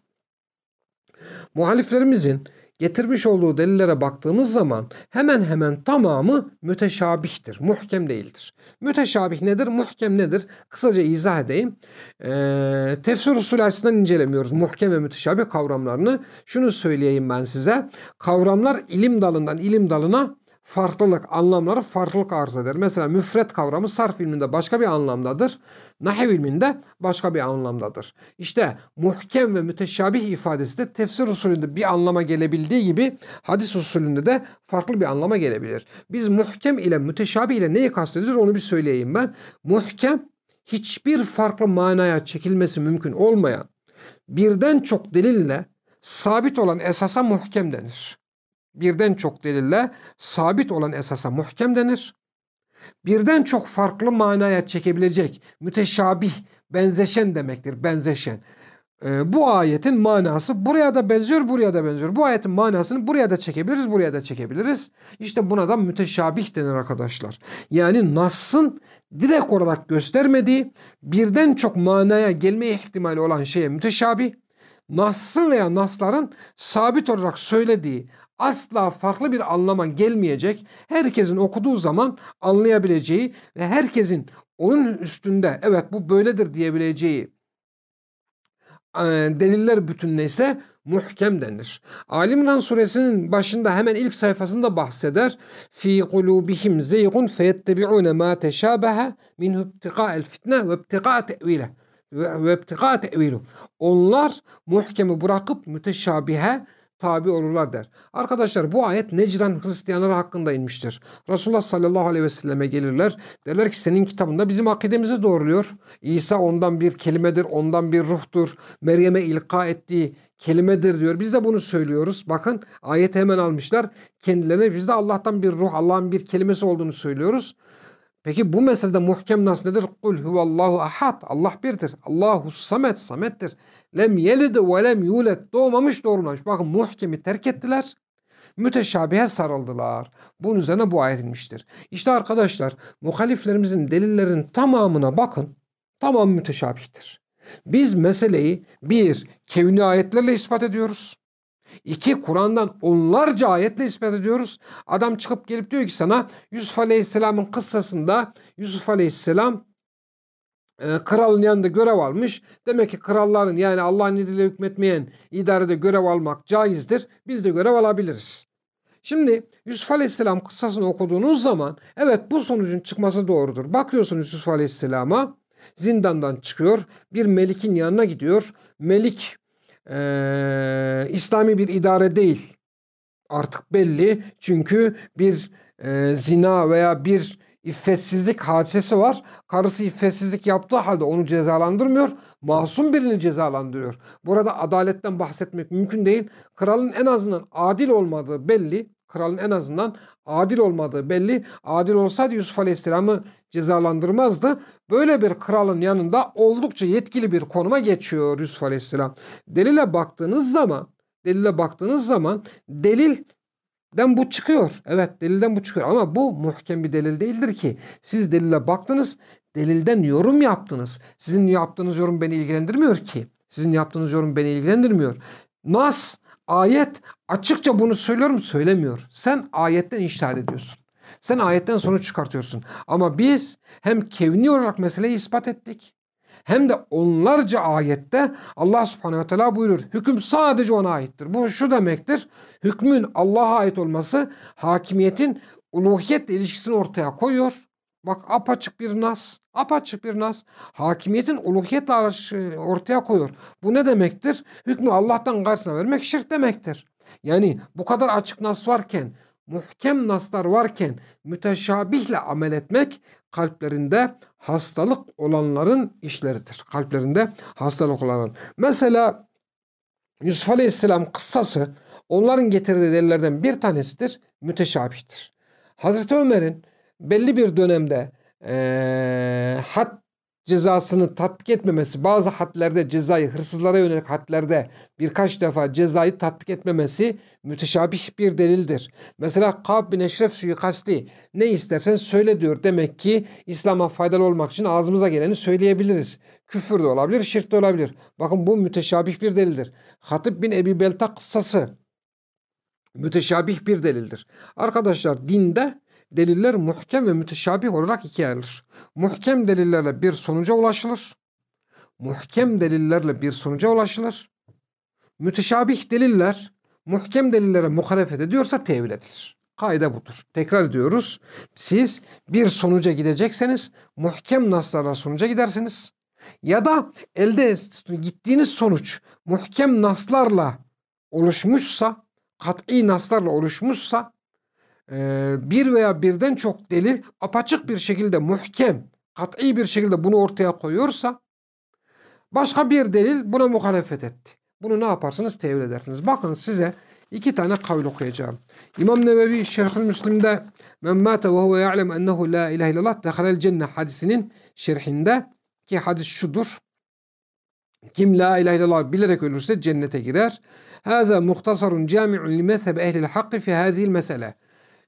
muhaliflerimizin getirmiş olduğu delillere baktığımız zaman hemen hemen tamamı müteşabihtir. Muhkem değildir. Müteşabih nedir? Muhkem nedir? Kısaca izah edeyim. Ee, tefsir usulü açısından incelemiyoruz. Muhkem ve müteşabih kavramlarını. Şunu söyleyeyim ben size. Kavramlar ilim dalından ilim dalına farklılık, anlamları farklılık arz eder. Mesela müfret kavramı sarf ilminde başka bir anlamdadır. Nahiv ilminde başka bir anlamdadır. İşte muhkem ve müteşabih ifadesi de tefsir usulünde bir anlama gelebildiği gibi hadis usulünde de farklı bir anlama gelebilir. Biz muhkem ile müteşabih ile neyi kastediyoruz onu bir söyleyeyim ben. Muhkem hiçbir farklı manaya çekilmesi mümkün olmayan birden çok delille sabit olan esasa muhkem denir birden çok delille sabit olan esasa muhkem denir. Birden çok farklı manaya çekebilecek müteşabih, benzeşen demektir, benzeşen. Ee, bu ayetin manası buraya da benziyor, buraya da benziyor. Bu ayetin manasını buraya da çekebiliriz, buraya da çekebiliriz. İşte buna da müteşabih denir arkadaşlar. Yani Nas'ın direkt olarak göstermediği birden çok manaya gelme ihtimali olan şeye müteşabih, Nas'ın veya Nas'ların sabit olarak söylediği asla farklı bir anlama gelmeyecek, herkesin okuduğu zaman anlayabileceği ve herkesin onun üstünde evet bu böyledir diyebileceği e, deliller bütününe muhkem denir. Ali İmran suresinin başında hemen ilk sayfasında bahseder. Fi kulubihim zeygun feyettebi'une ma teşabehe minhu ibtika'el fitne ve ibtika'a te'vile ve ibtika'a te'vilu. Onlar muhkemi bırakıp müteşabihe tabi olurlar der. Arkadaşlar bu ayet Necran Hristiyanları hakkında inmiştir. Resulullah sallallahu aleyhi ve selleme gelirler. Derler ki senin kitabında bizim akidemizi doğruluyor. İsa ondan bir kelimedir, ondan bir ruhtur. Meryem'e ilka ettiği kelimedir diyor. Biz de bunu söylüyoruz. Bakın ayeti hemen almışlar. Kendilerine biz de Allah'tan bir ruh, Allah'ın bir kelimesi olduğunu söylüyoruz. Peki bu meselede muhkem nas nedir? Kul huvallahu ahad. Allah birdir. Allahu samet. Samettir. Lem yelid ve lem yulet. Doğmamış doğurmamış. Bakın muhkemi terk ettiler. Müteşabihe sarıldılar. Bunun üzerine bu ayet inmiştir. İşte arkadaşlar muhaliflerimizin delillerin tamamına bakın. Tamam müteşabihtir. Biz meseleyi bir, kevni ayetlerle ispat ediyoruz. İki, Kur'an'dan onlarca ayetle ispat ediyoruz. Adam çıkıp gelip diyor ki sana Yusuf Aleyhisselam'ın kıssasında Yusuf Aleyhisselam e, kralın yanında görev almış. Demek ki kralların yani Allah'ın izniyle hükmetmeyen idarede görev almak caizdir. Biz de görev alabiliriz. Şimdi Yusuf Aleyhisselam kıssasını okuduğunuz zaman evet bu sonucun çıkması doğrudur. Bakıyorsunuz Yusuf Aleyhisselam'a zindandan çıkıyor. Bir melikin yanına gidiyor. Melik e, İslami bir idare değil. Artık belli çünkü bir e, zina veya bir iffetsizlik hadisesi var. Karısı iffetsizlik yaptığı halde onu cezalandırmıyor. Masum birini cezalandırıyor. Burada adaletten bahsetmek mümkün değil. Kralın en azından adil olmadığı belli. Kralın en azından adil olmadığı belli. Adil olsaydı Yusuf Aleyhisselam'ı cezalandırmazdı. Böyle bir kralın yanında oldukça yetkili bir konuma geçiyor Yusuf Aleyhisselam. Delile baktığınız zaman delile baktığınız zaman delilden bu çıkıyor. Evet delilden bu çıkıyor ama bu muhkem bir delil değildir ki. Siz delile baktınız, delilden yorum yaptınız. Sizin yaptığınız yorum beni ilgilendirmiyor ki. Sizin yaptığınız yorum beni ilgilendirmiyor. Nas, ayet açıkça bunu söylüyorum söylemiyor. Sen ayetten iştahat ediyorsun. Sen ayetten sonuç çıkartıyorsun. Ama biz hem kevni olarak meseleyi ispat ettik. Hem de onlarca ayette Allah subhanehu ve teala buyurur. Hüküm sadece ona aittir. Bu şu demektir. Hükmün Allah'a ait olması hakimiyetin uluhiyetle ilişkisini ortaya koyuyor. Bak apaçık bir nas. Apaçık bir nas. Hakimiyetin uluhiyetle ortaya koyuyor. Bu ne demektir? Hükmü Allah'tan karşısına vermek şirk demektir. Yani bu kadar açık nas varken muhkem naslar varken müteşabihle amel etmek kalplerinde hastalık olanların işleridir. Kalplerinde hastalık olanların. Mesela Yusuf Aleyhisselam kıssası onların getirdiği delillerden bir tanesidir. Müteşabihtir. Hazreti Ömer'in belli bir dönemde e, had cezasını tatbik etmemesi, bazı hadlerde cezayı, hırsızlara yönelik hadlerde birkaç defa cezayı tatbik etmemesi müteşabih bir delildir. Mesela Kab bin Eşref suikasti ne istersen söyle diyor. Demek ki İslam'a faydalı olmak için ağzımıza geleni söyleyebiliriz. Küfür de olabilir, şirk de olabilir. Bakın bu müteşabih bir delildir. Hatip bin Ebi Belta kıssası müteşabih bir delildir. Arkadaşlar dinde deliller muhkem ve müteşabih olarak ikiye ayrılır. Muhkem delillerle bir sonuca ulaşılır. Muhkem delillerle bir sonuca ulaşılır. Müteşabih deliller muhkem delillere muhalefet ediyorsa tevil edilir. Kaide budur. Tekrar ediyoruz. Siz bir sonuca gidecekseniz muhkem naslarla sonuca gidersiniz. Ya da elde gittiğiniz sonuç muhkem naslarla oluşmuşsa, kat'i naslarla oluşmuşsa bir veya birden çok delil apaçık bir şekilde muhkem, kat'i bir şekilde bunu ortaya koyuyorsa başka bir delil buna muhalefet etti. Bunu ne yaparsınız? Tevil edersiniz. Bakın size iki tane kavil okuyacağım. İmam Nevevi Şerhül Müslim'de men mâte ve huve ya'lem ennehu la ilahe illallah dehalel cennet hadisinin şerhinde ki hadis şudur. Kim la ilahe illallah bilerek ölürse cennete girer. Hâzâ muhtasarun cami'un li mezheb ehlil hakkı fi hâzihil mesele.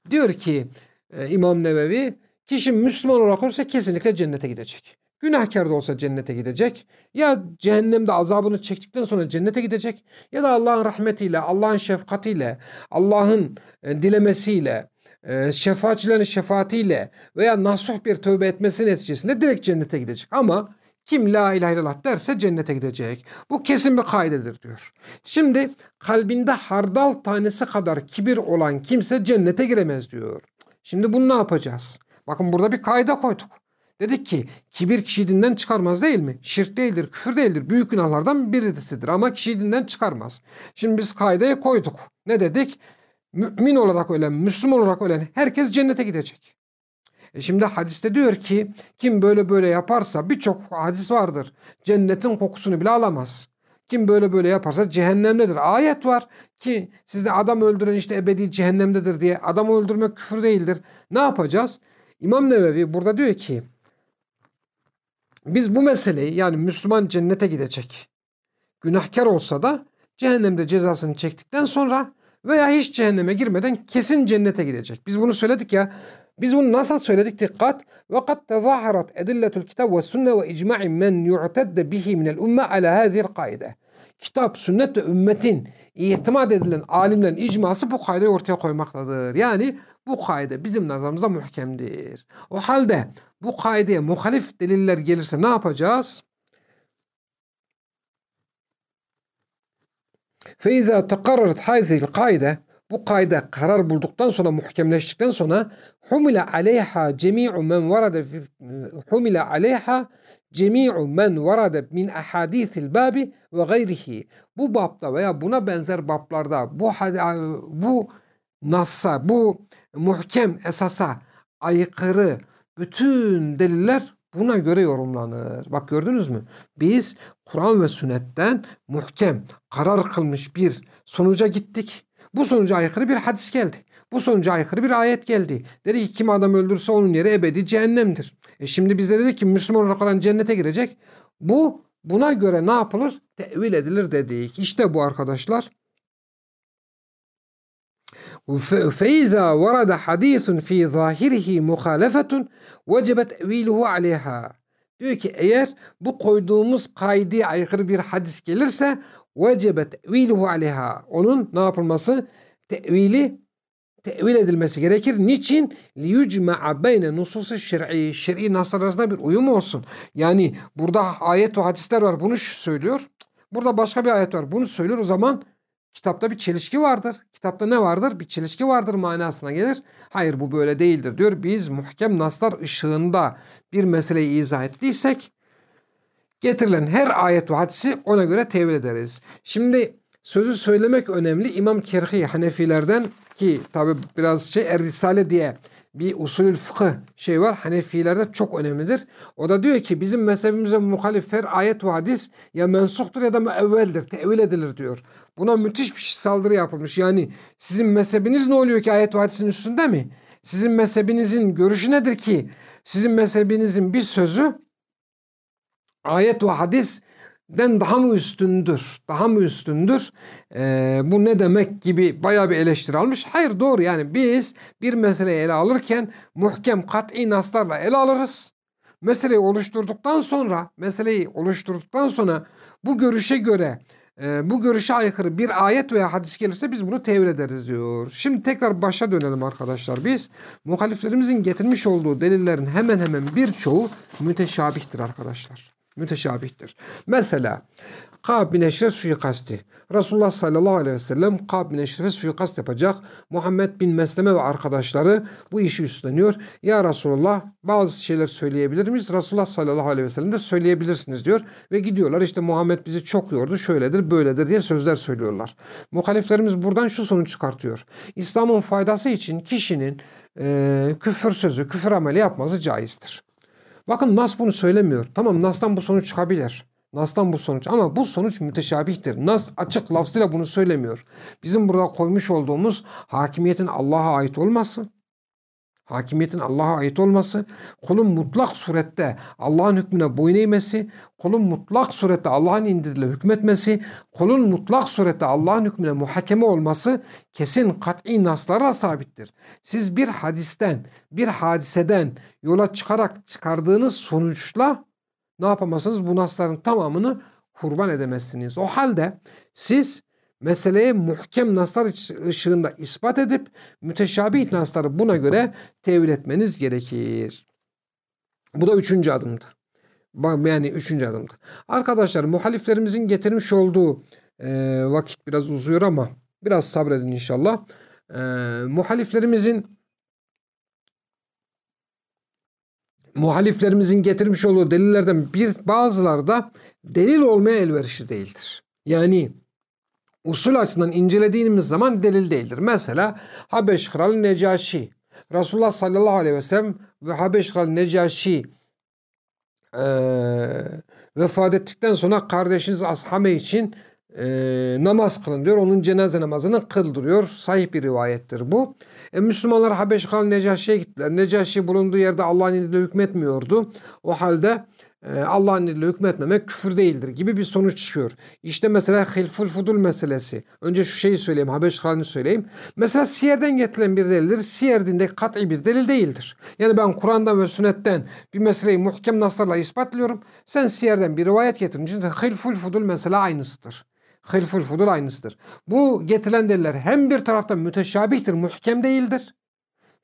Diyor ki e, İmam Nevevi kişi Müslüman olarak olsa kesinlikle cennete gidecek. Günahkar da olsa cennete gidecek. Ya cehennemde azabını çektikten sonra cennete gidecek. Ya da Allah'ın rahmetiyle, Allah'ın şefkatiyle, Allah'ın e, dilemesiyle, e, şefaatçilerin şefaatiyle veya nasuh bir tövbe etmesi neticesinde direkt cennete gidecek. Ama kim la ilahe illallah derse cennete gidecek. Bu kesin bir kaidedir diyor. Şimdi kalbinde hardal tanesi kadar kibir olan kimse cennete giremez diyor. Şimdi bunu ne yapacağız? Bakın burada bir kaide koyduk. Dedik ki kibir kişiyi dinden çıkarmaz değil mi? Şirk değildir, küfür değildir. Büyük günahlardan birisidir ama kişiyi dinden çıkarmaz. Şimdi biz kaideyi koyduk. Ne dedik? Mümin olarak ölen, Müslüman olarak ölen herkes cennete gidecek. E şimdi hadiste diyor ki kim böyle böyle yaparsa birçok hadis vardır. Cennetin kokusunu bile alamaz. Kim böyle böyle yaparsa cehennemdedir. Ayet var ki sizde adam öldüren işte ebedi cehennemdedir diye. Adam öldürmek küfür değildir. Ne yapacağız? İmam Nevevi burada diyor ki biz bu meseleyi yani Müslüman cennete gidecek. Günahkar olsa da cehennemde cezasını çektikten sonra veya hiç cehenneme girmeden kesin cennete gidecek. Biz bunu söyledik ya. Biz bunu nasıl söyledik? Dikkat. Ve kad tezaharat edilletul kitab ve sünne ve icma'i men yu'tedde bihi minel umme ala hazihil kaide. Kitap, sünnet ve ümmetin itimat edilen alimlerin icması bu kaideyi ortaya koymaktadır. Yani bu kaide bizim nazarımızda muhkemdir. O halde bu kaideye muhalif deliller gelirse ne yapacağız? فَاِذَا تَقَرَّرَتْ هَذِهِ الْقَايدَ bu kaide karar bulduktan sonra muhkemleştikten sonra humile aleyha cemi'u men varade humile aleyha cemi'u men varade min ahadisil babi ve gayrihi. Bu babda veya buna benzer bablarda bu bu nassa, bu muhkem esasa aykırı bütün deliller buna göre yorumlanır. Bak gördünüz mü? Biz Kur'an ve sünnetten muhkem, karar kılmış bir sonuca gittik. Bu sonuca aykırı bir hadis geldi. Bu sonuca aykırı bir ayet geldi. Dedi ki kim adam öldürse onun yeri ebedi cehennemdir. E şimdi bize dedi ki Müslüman olarak olan cennete girecek. Bu buna göre ne yapılır? Tevil edilir dedik. İşte bu arkadaşlar. فإذا ورد حديث في ظاهره مخالفة وجب تأويله عليها. Diyor ki eğer bu koyduğumuz kaydı aykırı bir hadis gelirse vecebe teviluhu aleyha. Onun ne yapılması? Tevili tevil edilmesi gerekir. Niçin? liyucma'a beyne nususu şer'i. Şer'i naslar arasında bir uyum olsun. Yani burada ayet ve hadisler var. Bunu söylüyor. Burada başka bir ayet var. Bunu söylüyor. O zaman kitapta bir çelişki vardır. Kitapta ne vardır? Bir çelişki vardır manasına gelir. Hayır bu böyle değildir diyor. Biz muhkem naslar ışığında bir meseleyi izah ettiysek getirilen her ayet ve hadisi ona göre tevil ederiz. Şimdi sözü söylemek önemli. İmam Kerhi Hanefilerden ki tabi biraz şey Er diye bir usulü fıkıh şey var. Hanefilerde çok önemlidir. O da diyor ki bizim mezhebimize muhalif her ayet ve hadis ya mensuktur ya da müevveldir. Tevil edilir diyor. Buna müthiş bir saldırı yapılmış. Yani sizin mezhebiniz ne oluyor ki ayet ve hadisin üstünde mi? Sizin mezhebinizin görüşü nedir ki? Sizin mezhebinizin bir sözü ayet ve hadis den daha mı üstündür? Daha mı üstündür? Ee, bu ne demek gibi baya bir eleştiri almış. Hayır doğru yani biz bir meseleyi ele alırken muhkem kat'i naslarla ele alırız. Meseleyi oluşturduktan sonra meseleyi oluşturduktan sonra bu görüşe göre e, bu görüşe aykırı bir ayet veya hadis gelirse biz bunu tevil ederiz diyor. Şimdi tekrar başa dönelim arkadaşlar. Biz muhaliflerimizin getirmiş olduğu delillerin hemen hemen birçoğu müteşabihtir arkadaşlar müteşabihtir. Mesela Kab bin Eşref suikasti. Resulullah sallallahu aleyhi ve sellem Kab bin Eşref'e suikast yapacak. Muhammed bin Mesleme ve arkadaşları bu işi üstleniyor. Ya Resulullah bazı şeyler söyleyebilir miyiz? Resulullah sallallahu aleyhi ve sellem de söyleyebilirsiniz diyor. Ve gidiyorlar işte Muhammed bizi çok yordu şöyledir böyledir diye sözler söylüyorlar. Muhaliflerimiz buradan şu sonuç çıkartıyor. İslam'ın faydası için kişinin e, küfür sözü, küfür ameli yapması caizdir. Bakın Nas bunu söylemiyor. Tamam Nas'tan bu sonuç çıkabilir. Nas'tan bu sonuç ama bu sonuç müteşabihtir. Nas açık lafzıyla bunu söylemiyor. Bizim burada koymuş olduğumuz hakimiyetin Allah'a ait olması, hakimiyetin Allah'a ait olması, kulun mutlak surette Allah'ın hükmüne boyun eğmesi, kulun mutlak surette Allah'ın indiriyle hükmetmesi, kulun mutlak surette Allah'ın hükmüne muhakeme olması kesin kat'i naslara sabittir. Siz bir hadisten, bir hadiseden yola çıkarak çıkardığınız sonuçla ne yapamazsınız? Bu nasların tamamını kurban edemezsiniz. O halde siz meseleyi muhkem naslar ışığında ispat edip müteşabih nasları buna göre tevil etmeniz gerekir. Bu da üçüncü adımdır. Yani üçüncü adımdır. Arkadaşlar muhaliflerimizin getirmiş olduğu e, vakit biraz uzuyor ama biraz sabredin inşallah. E, muhaliflerimizin muhaliflerimizin getirmiş olduğu delillerden bir bazıları da delil olmaya elverişli değildir. Yani usul açısından incelediğimiz zaman delil değildir. Mesela Habeş Kralı Necaşi. Resulullah sallallahu aleyhi ve sellem ve Habeş Kralı Necaşi e, vefat ettikten sonra kardeşiniz Ashame için e, namaz kılın diyor. Onun cenaze namazını kıldırıyor. Sahih bir rivayettir bu. E, Müslümanlar Habeş Kralı Necaşi'ye gittiler. Necaşi bulunduğu yerde Allah'ın izniyle hükmetmiyordu. O halde Allah'ın izniyle hükmetmemek küfür değildir gibi bir sonuç çıkıyor. İşte mesela hilful fudul meselesi. Önce şu şeyi söyleyeyim. Habeş Kralı'nı söyleyeyim. Mesela siyerden getirilen bir delildir. Siyer dinde kat'i bir delil değildir. Yani ben Kur'an'dan ve sünnetten bir meseleyi muhkem naslarla ispatlıyorum. Sen siyerden bir rivayet getirmişsin. Hilful fudul mesela aynısıdır. Hilful fudul aynısıdır. Bu getirilen deliller hem bir taraftan müteşabihtir, muhkem değildir.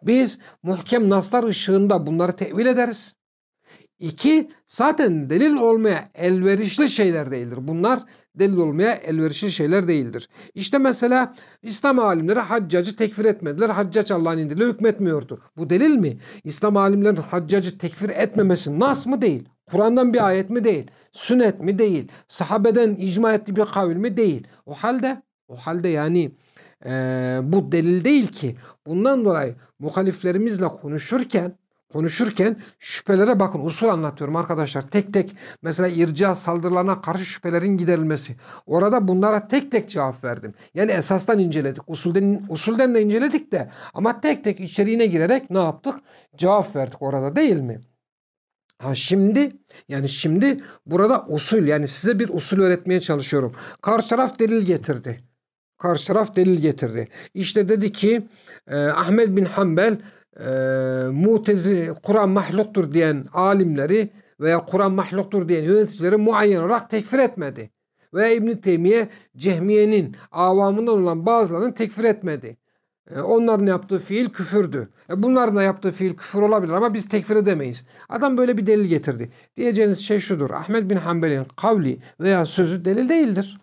Biz muhkem naslar ışığında bunları tevil ederiz. İki, zaten delil olmaya elverişli şeyler değildir. Bunlar delil olmaya elverişli şeyler değildir. İşte mesela İslam alimleri haccacı tekfir etmediler. Haccac Allah'ın indiriyle hükmetmiyordu. Bu delil mi? İslam alimlerin haccacı tekfir etmemesi nas mı değil? Kur'an'dan bir ayet mi değil? Sünnet mi değil? Sahabeden icma ettiği bir kavil mi değil? O halde o halde yani e, bu delil değil ki. Bundan dolayı muhaliflerimizle konuşurken konuşurken şüphelere bakın usul anlatıyorum arkadaşlar. Tek tek mesela irca saldırılarına karşı şüphelerin giderilmesi. Orada bunlara tek tek cevap verdim. Yani esastan inceledik. Usulden, usulden de inceledik de ama tek tek içeriğine girerek ne yaptık? Cevap verdik orada değil mi? Ha şimdi yani şimdi burada usul yani size bir usul öğretmeye çalışıyorum. Karşı taraf delil getirdi. Karşı taraf delil getirdi. İşte dedi ki e, Ahmet bin Hanbel e, mutezi Kur'an mahluktur diyen alimleri veya Kur'an mahluktur diyen yöneticileri muayyen olarak tekfir etmedi. Veya İbn Teymiye Cehmiye'nin avamından olan bazılarını tekfir etmedi. E, onların yaptığı fiil küfürdü. E, bunların da yaptığı fiil küfür olabilir ama biz tekfir edemeyiz. Adam böyle bir delil getirdi. Diyeceğiniz şey şudur. Ahmet bin Hanbel'in kavli veya sözü delil değildir.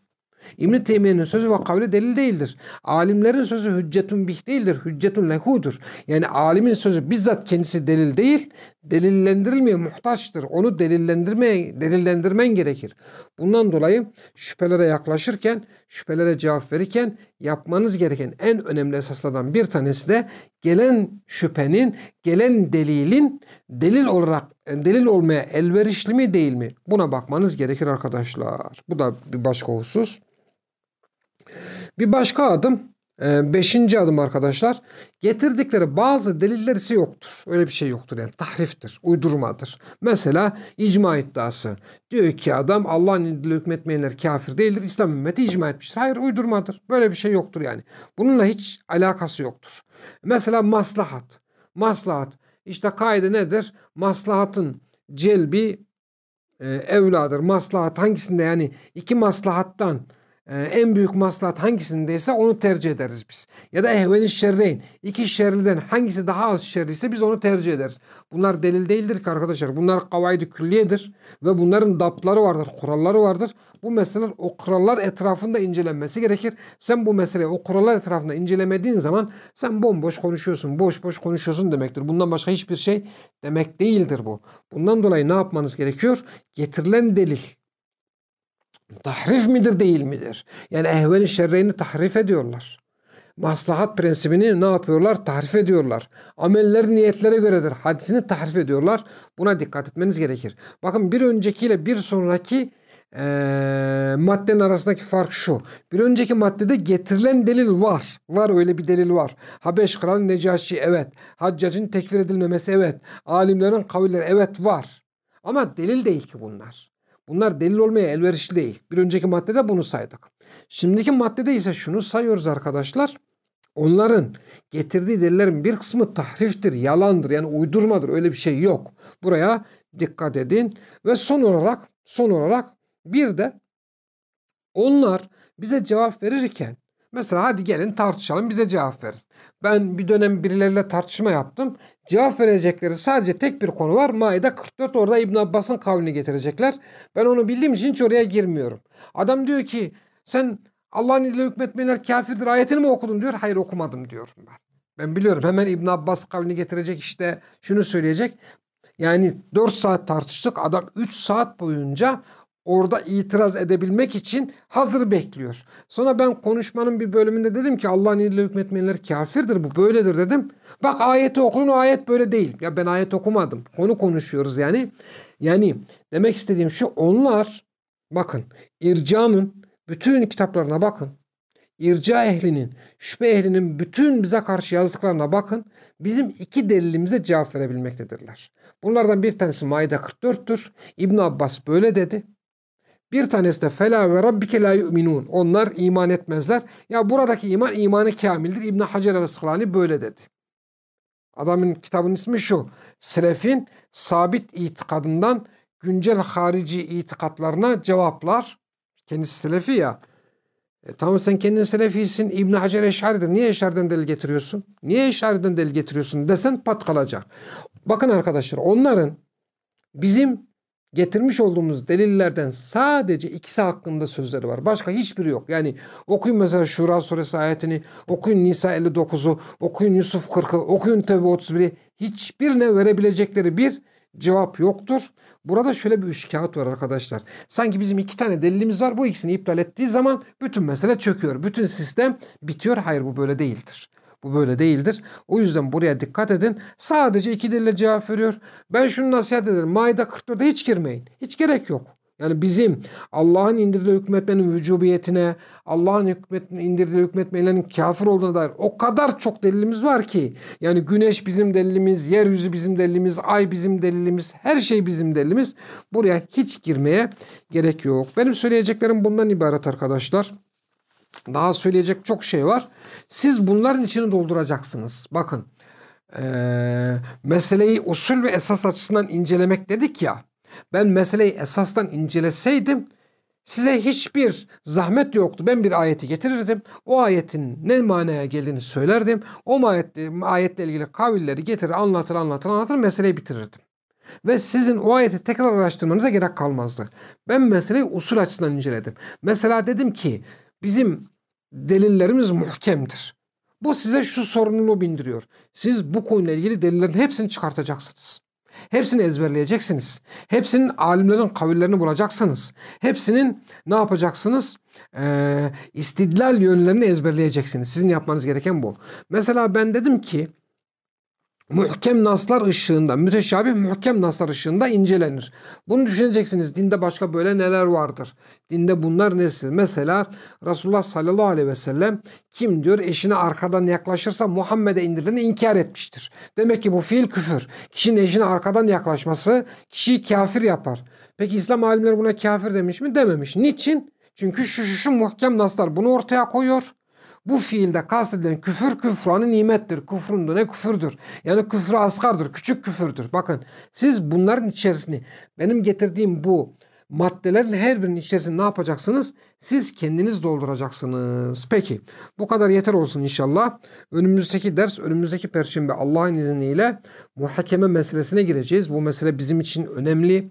İbn Teymiye'nin sözü ve kavli delil değildir. Alimlerin sözü hüccetun bih değildir. Hüccetun lehudur. Yani alimin sözü bizzat kendisi delil değil, delillendirilmeye muhtaçtır. Onu delillendirmeye delillendirmen gerekir. Bundan dolayı şüphelere yaklaşırken, şüphelere cevap verirken yapmanız gereken en önemli esaslardan bir tanesi de gelen şüphenin, gelen delilin delil olarak delil olmaya elverişli mi değil mi? Buna bakmanız gerekir arkadaşlar. Bu da bir başka husus. Bir başka adım, e, beşinci adım arkadaşlar. Getirdikleri bazı deliller ise yoktur. Öyle bir şey yoktur yani tahriftir, uydurmadır. Mesela icma iddiası. Diyor ki adam Allah'ın indiriyle hükmetmeyenler kafir değildir. İslam ümmeti icma etmiştir. Hayır uydurmadır. Böyle bir şey yoktur yani. Bununla hiç alakası yoktur. Mesela maslahat. Maslahat. İşte kaide nedir? Maslahatın celbi e, evladır. Maslahat hangisinde yani iki maslahattan ee, en büyük maslahat hangisindeyse onu tercih ederiz biz. Ya da ehveni şerreyn. iki şerliden hangisi daha az şerliyse biz onu tercih ederiz. Bunlar delil değildir ki arkadaşlar. Bunlar kavaydı külliyedir. Ve bunların dapları vardır, kuralları vardır. Bu meseleler o kurallar etrafında incelenmesi gerekir. Sen bu meseleyi o kurallar etrafında incelemediğin zaman sen bomboş konuşuyorsun, boş boş konuşuyorsun demektir. Bundan başka hiçbir şey demek değildir bu. Bundan dolayı ne yapmanız gerekiyor? Getirilen delil tahrif midir değil midir? Yani ehveni şerreyni tahrif ediyorlar. Maslahat prensibini ne yapıyorlar? Tahrif ediyorlar. Ameller niyetlere göredir. Hadisini tahrif ediyorlar. Buna dikkat etmeniz gerekir. Bakın bir öncekiyle bir sonraki e, maddenin arasındaki fark şu. Bir önceki maddede getirilen delil var. Var öyle bir delil var. Habeş kralı Necaşi evet. Haccacın tekfir edilmemesi evet. Alimlerin kavilleri evet var. Ama delil değil ki bunlar. Bunlar delil olmaya elverişli değil. Bir önceki maddede bunu saydık. Şimdiki maddede ise şunu sayıyoruz arkadaşlar. Onların getirdiği delillerin bir kısmı tahriftir, yalandır yani uydurmadır öyle bir şey yok. Buraya dikkat edin ve son olarak son olarak bir de onlar bize cevap verirken Mesela hadi gelin tartışalım bize cevap verin. Ben bir dönem birileriyle tartışma yaptım. Cevap verecekleri sadece tek bir konu var. Maide 44 orada İbn Abbas'ın kavlini getirecekler. Ben onu bildiğim için hiç oraya girmiyorum. Adam diyor ki sen Allah'ın ile hükmetmeyenler kafirdir ayetini mi okudun diyor. Hayır okumadım diyorum ben. Ben biliyorum hemen İbn Abbas kavlini getirecek işte şunu söyleyecek. Yani 4 saat tartıştık. Adam 3 saat boyunca orada itiraz edebilmek için hazır bekliyor. Sonra ben konuşmanın bir bölümünde dedim ki Allah'ın ile hükmetmeyenler kafirdir bu böyledir dedim. Bak ayeti okudun o ayet böyle değil. Ya ben ayet okumadım. Konu konuşuyoruz yani. Yani demek istediğim şu onlar bakın ircanın bütün kitaplarına bakın. İrca ehlinin, şüphe ehlinin bütün bize karşı yazdıklarına bakın. Bizim iki delilimize cevap verebilmektedirler. Bunlardan bir tanesi Maide 44'tür. İbn Abbas böyle dedi. Bir tanesi de fela ve rabbike la yu'minun. Onlar iman etmezler. Ya buradaki iman imanı kamildir. İbn Hacer el-Asqalani böyle dedi. Adamın kitabının ismi şu. Selefin sabit itikadından güncel harici itikatlarına cevaplar. Kendisi Selefi ya. E, tamam sen kendin Selefisin. İbn Hacer Eşari'dir. Niye Eşari'den delil getiriyorsun? Niye Eşari'den delil getiriyorsun desen pat kalacak. Bakın arkadaşlar onların bizim getirmiş olduğumuz delillerden sadece ikisi hakkında sözleri var. Başka hiçbiri yok. Yani okuyun mesela Şura suresi ayetini, okuyun Nisa 59'u, okuyun Yusuf 40'ı, okuyun Tevbe 31'i. Hiçbirine verebilecekleri bir cevap yoktur. Burada şöyle bir üç kağıt var arkadaşlar. Sanki bizim iki tane delilimiz var. Bu ikisini iptal ettiği zaman bütün mesele çöküyor. Bütün sistem bitiyor. Hayır bu böyle değildir. Bu böyle değildir. O yüzden buraya dikkat edin. Sadece iki dille cevap veriyor. Ben şunu nasihat ederim. Maide 44'e hiç girmeyin. Hiç gerek yok. Yani bizim Allah'ın indirdiği hükmetmenin vücubiyetine, Allah'ın indirdiği hükmetmelerinin kafir olduğuna dair o kadar çok delilimiz var ki. Yani güneş bizim delilimiz, yeryüzü bizim delilimiz, ay bizim delilimiz, her şey bizim delilimiz. Buraya hiç girmeye gerek yok. Benim söyleyeceklerim bundan ibaret arkadaşlar. Daha söyleyecek çok şey var. Siz bunların içini dolduracaksınız. Bakın ee, meseleyi usul ve esas açısından incelemek dedik ya. Ben meseleyi esastan inceleseydim size hiçbir zahmet yoktu. Ben bir ayeti getirirdim. O ayetin ne manaya geldiğini söylerdim. O ayetle, ayetle ilgili kavilleri getirir, anlatır, anlatır, anlatır, meseleyi bitirirdim. Ve sizin o ayeti tekrar araştırmanıza gerek kalmazdı. Ben meseleyi usul açısından inceledim. Mesela dedim ki bizim delillerimiz muhkemdir. Bu size şu sorumluluğu bindiriyor. Siz bu konuyla ilgili delillerin hepsini çıkartacaksınız. Hepsini ezberleyeceksiniz. Hepsinin alimlerin kavillerini bulacaksınız. Hepsinin ne yapacaksınız? Ee, istidlal yönlerini ezberleyeceksiniz. Sizin yapmanız gereken bu. Mesela ben dedim ki muhkem naslar ışığında, müteşabih muhkem naslar ışığında incelenir. Bunu düşüneceksiniz. Dinde başka böyle neler vardır? Dinde bunlar nesi? Mesela Resulullah sallallahu aleyhi ve sellem kim diyor eşine arkadan yaklaşırsa Muhammed'e indirileni inkar etmiştir. Demek ki bu fiil küfür. Kişinin eşine arkadan yaklaşması kişiyi kafir yapar. Peki İslam alimleri buna kafir demiş mi? Dememiş. Niçin? Çünkü şu şu, şu muhkem naslar bunu ortaya koyuyor. Bu fiilde kastedilen küfür küfranı nimettir. Küfrün ne küfürdür. Yani küfrü asgardır. Küçük küfürdür. Bakın siz bunların içerisini benim getirdiğim bu maddelerin her birinin içerisinde ne yapacaksınız? Siz kendiniz dolduracaksınız. Peki bu kadar yeter olsun inşallah. Önümüzdeki ders önümüzdeki perşembe Allah'ın izniyle muhakeme meselesine gireceğiz. Bu mesele bizim için önemli.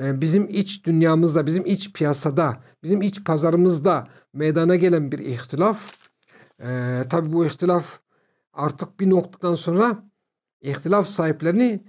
Ee, bizim iç dünyamızda, bizim iç piyasada, bizim iç pazarımızda meydana gelen bir ihtilaf ee, tabi bu ihtilaf artık bir noktadan sonra ihtilaf sahiplerini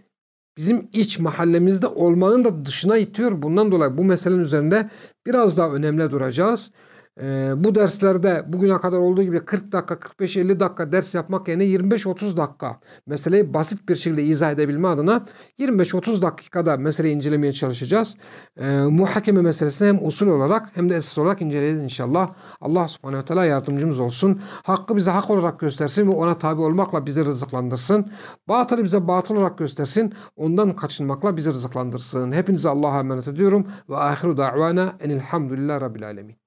bizim iç mahallemizde olmanın da dışına itiyor. Bundan dolayı bu meselenin üzerinde biraz daha önemli duracağız. Ee, bu derslerde bugüne kadar olduğu gibi 40 dakika, 45-50 dakika ders yapmak yerine 25-30 dakika meseleyi basit bir şekilde izah edebilme adına 25-30 dakikada meseleyi incelemeye çalışacağız. Ee, muhakeme meselesini hem usul olarak hem de esas olarak inceleyeceğiz inşallah. Allah subhanehu teala yardımcımız olsun. Hakkı bize hak olarak göstersin ve ona tabi olmakla bizi rızıklandırsın. Batılı bize batıl olarak göstersin. Ondan kaçınmakla bizi rızıklandırsın. Hepinize Allah'a emanet ediyorum. Ve ahiru da'vana enilhamdülillah rabbil alemin.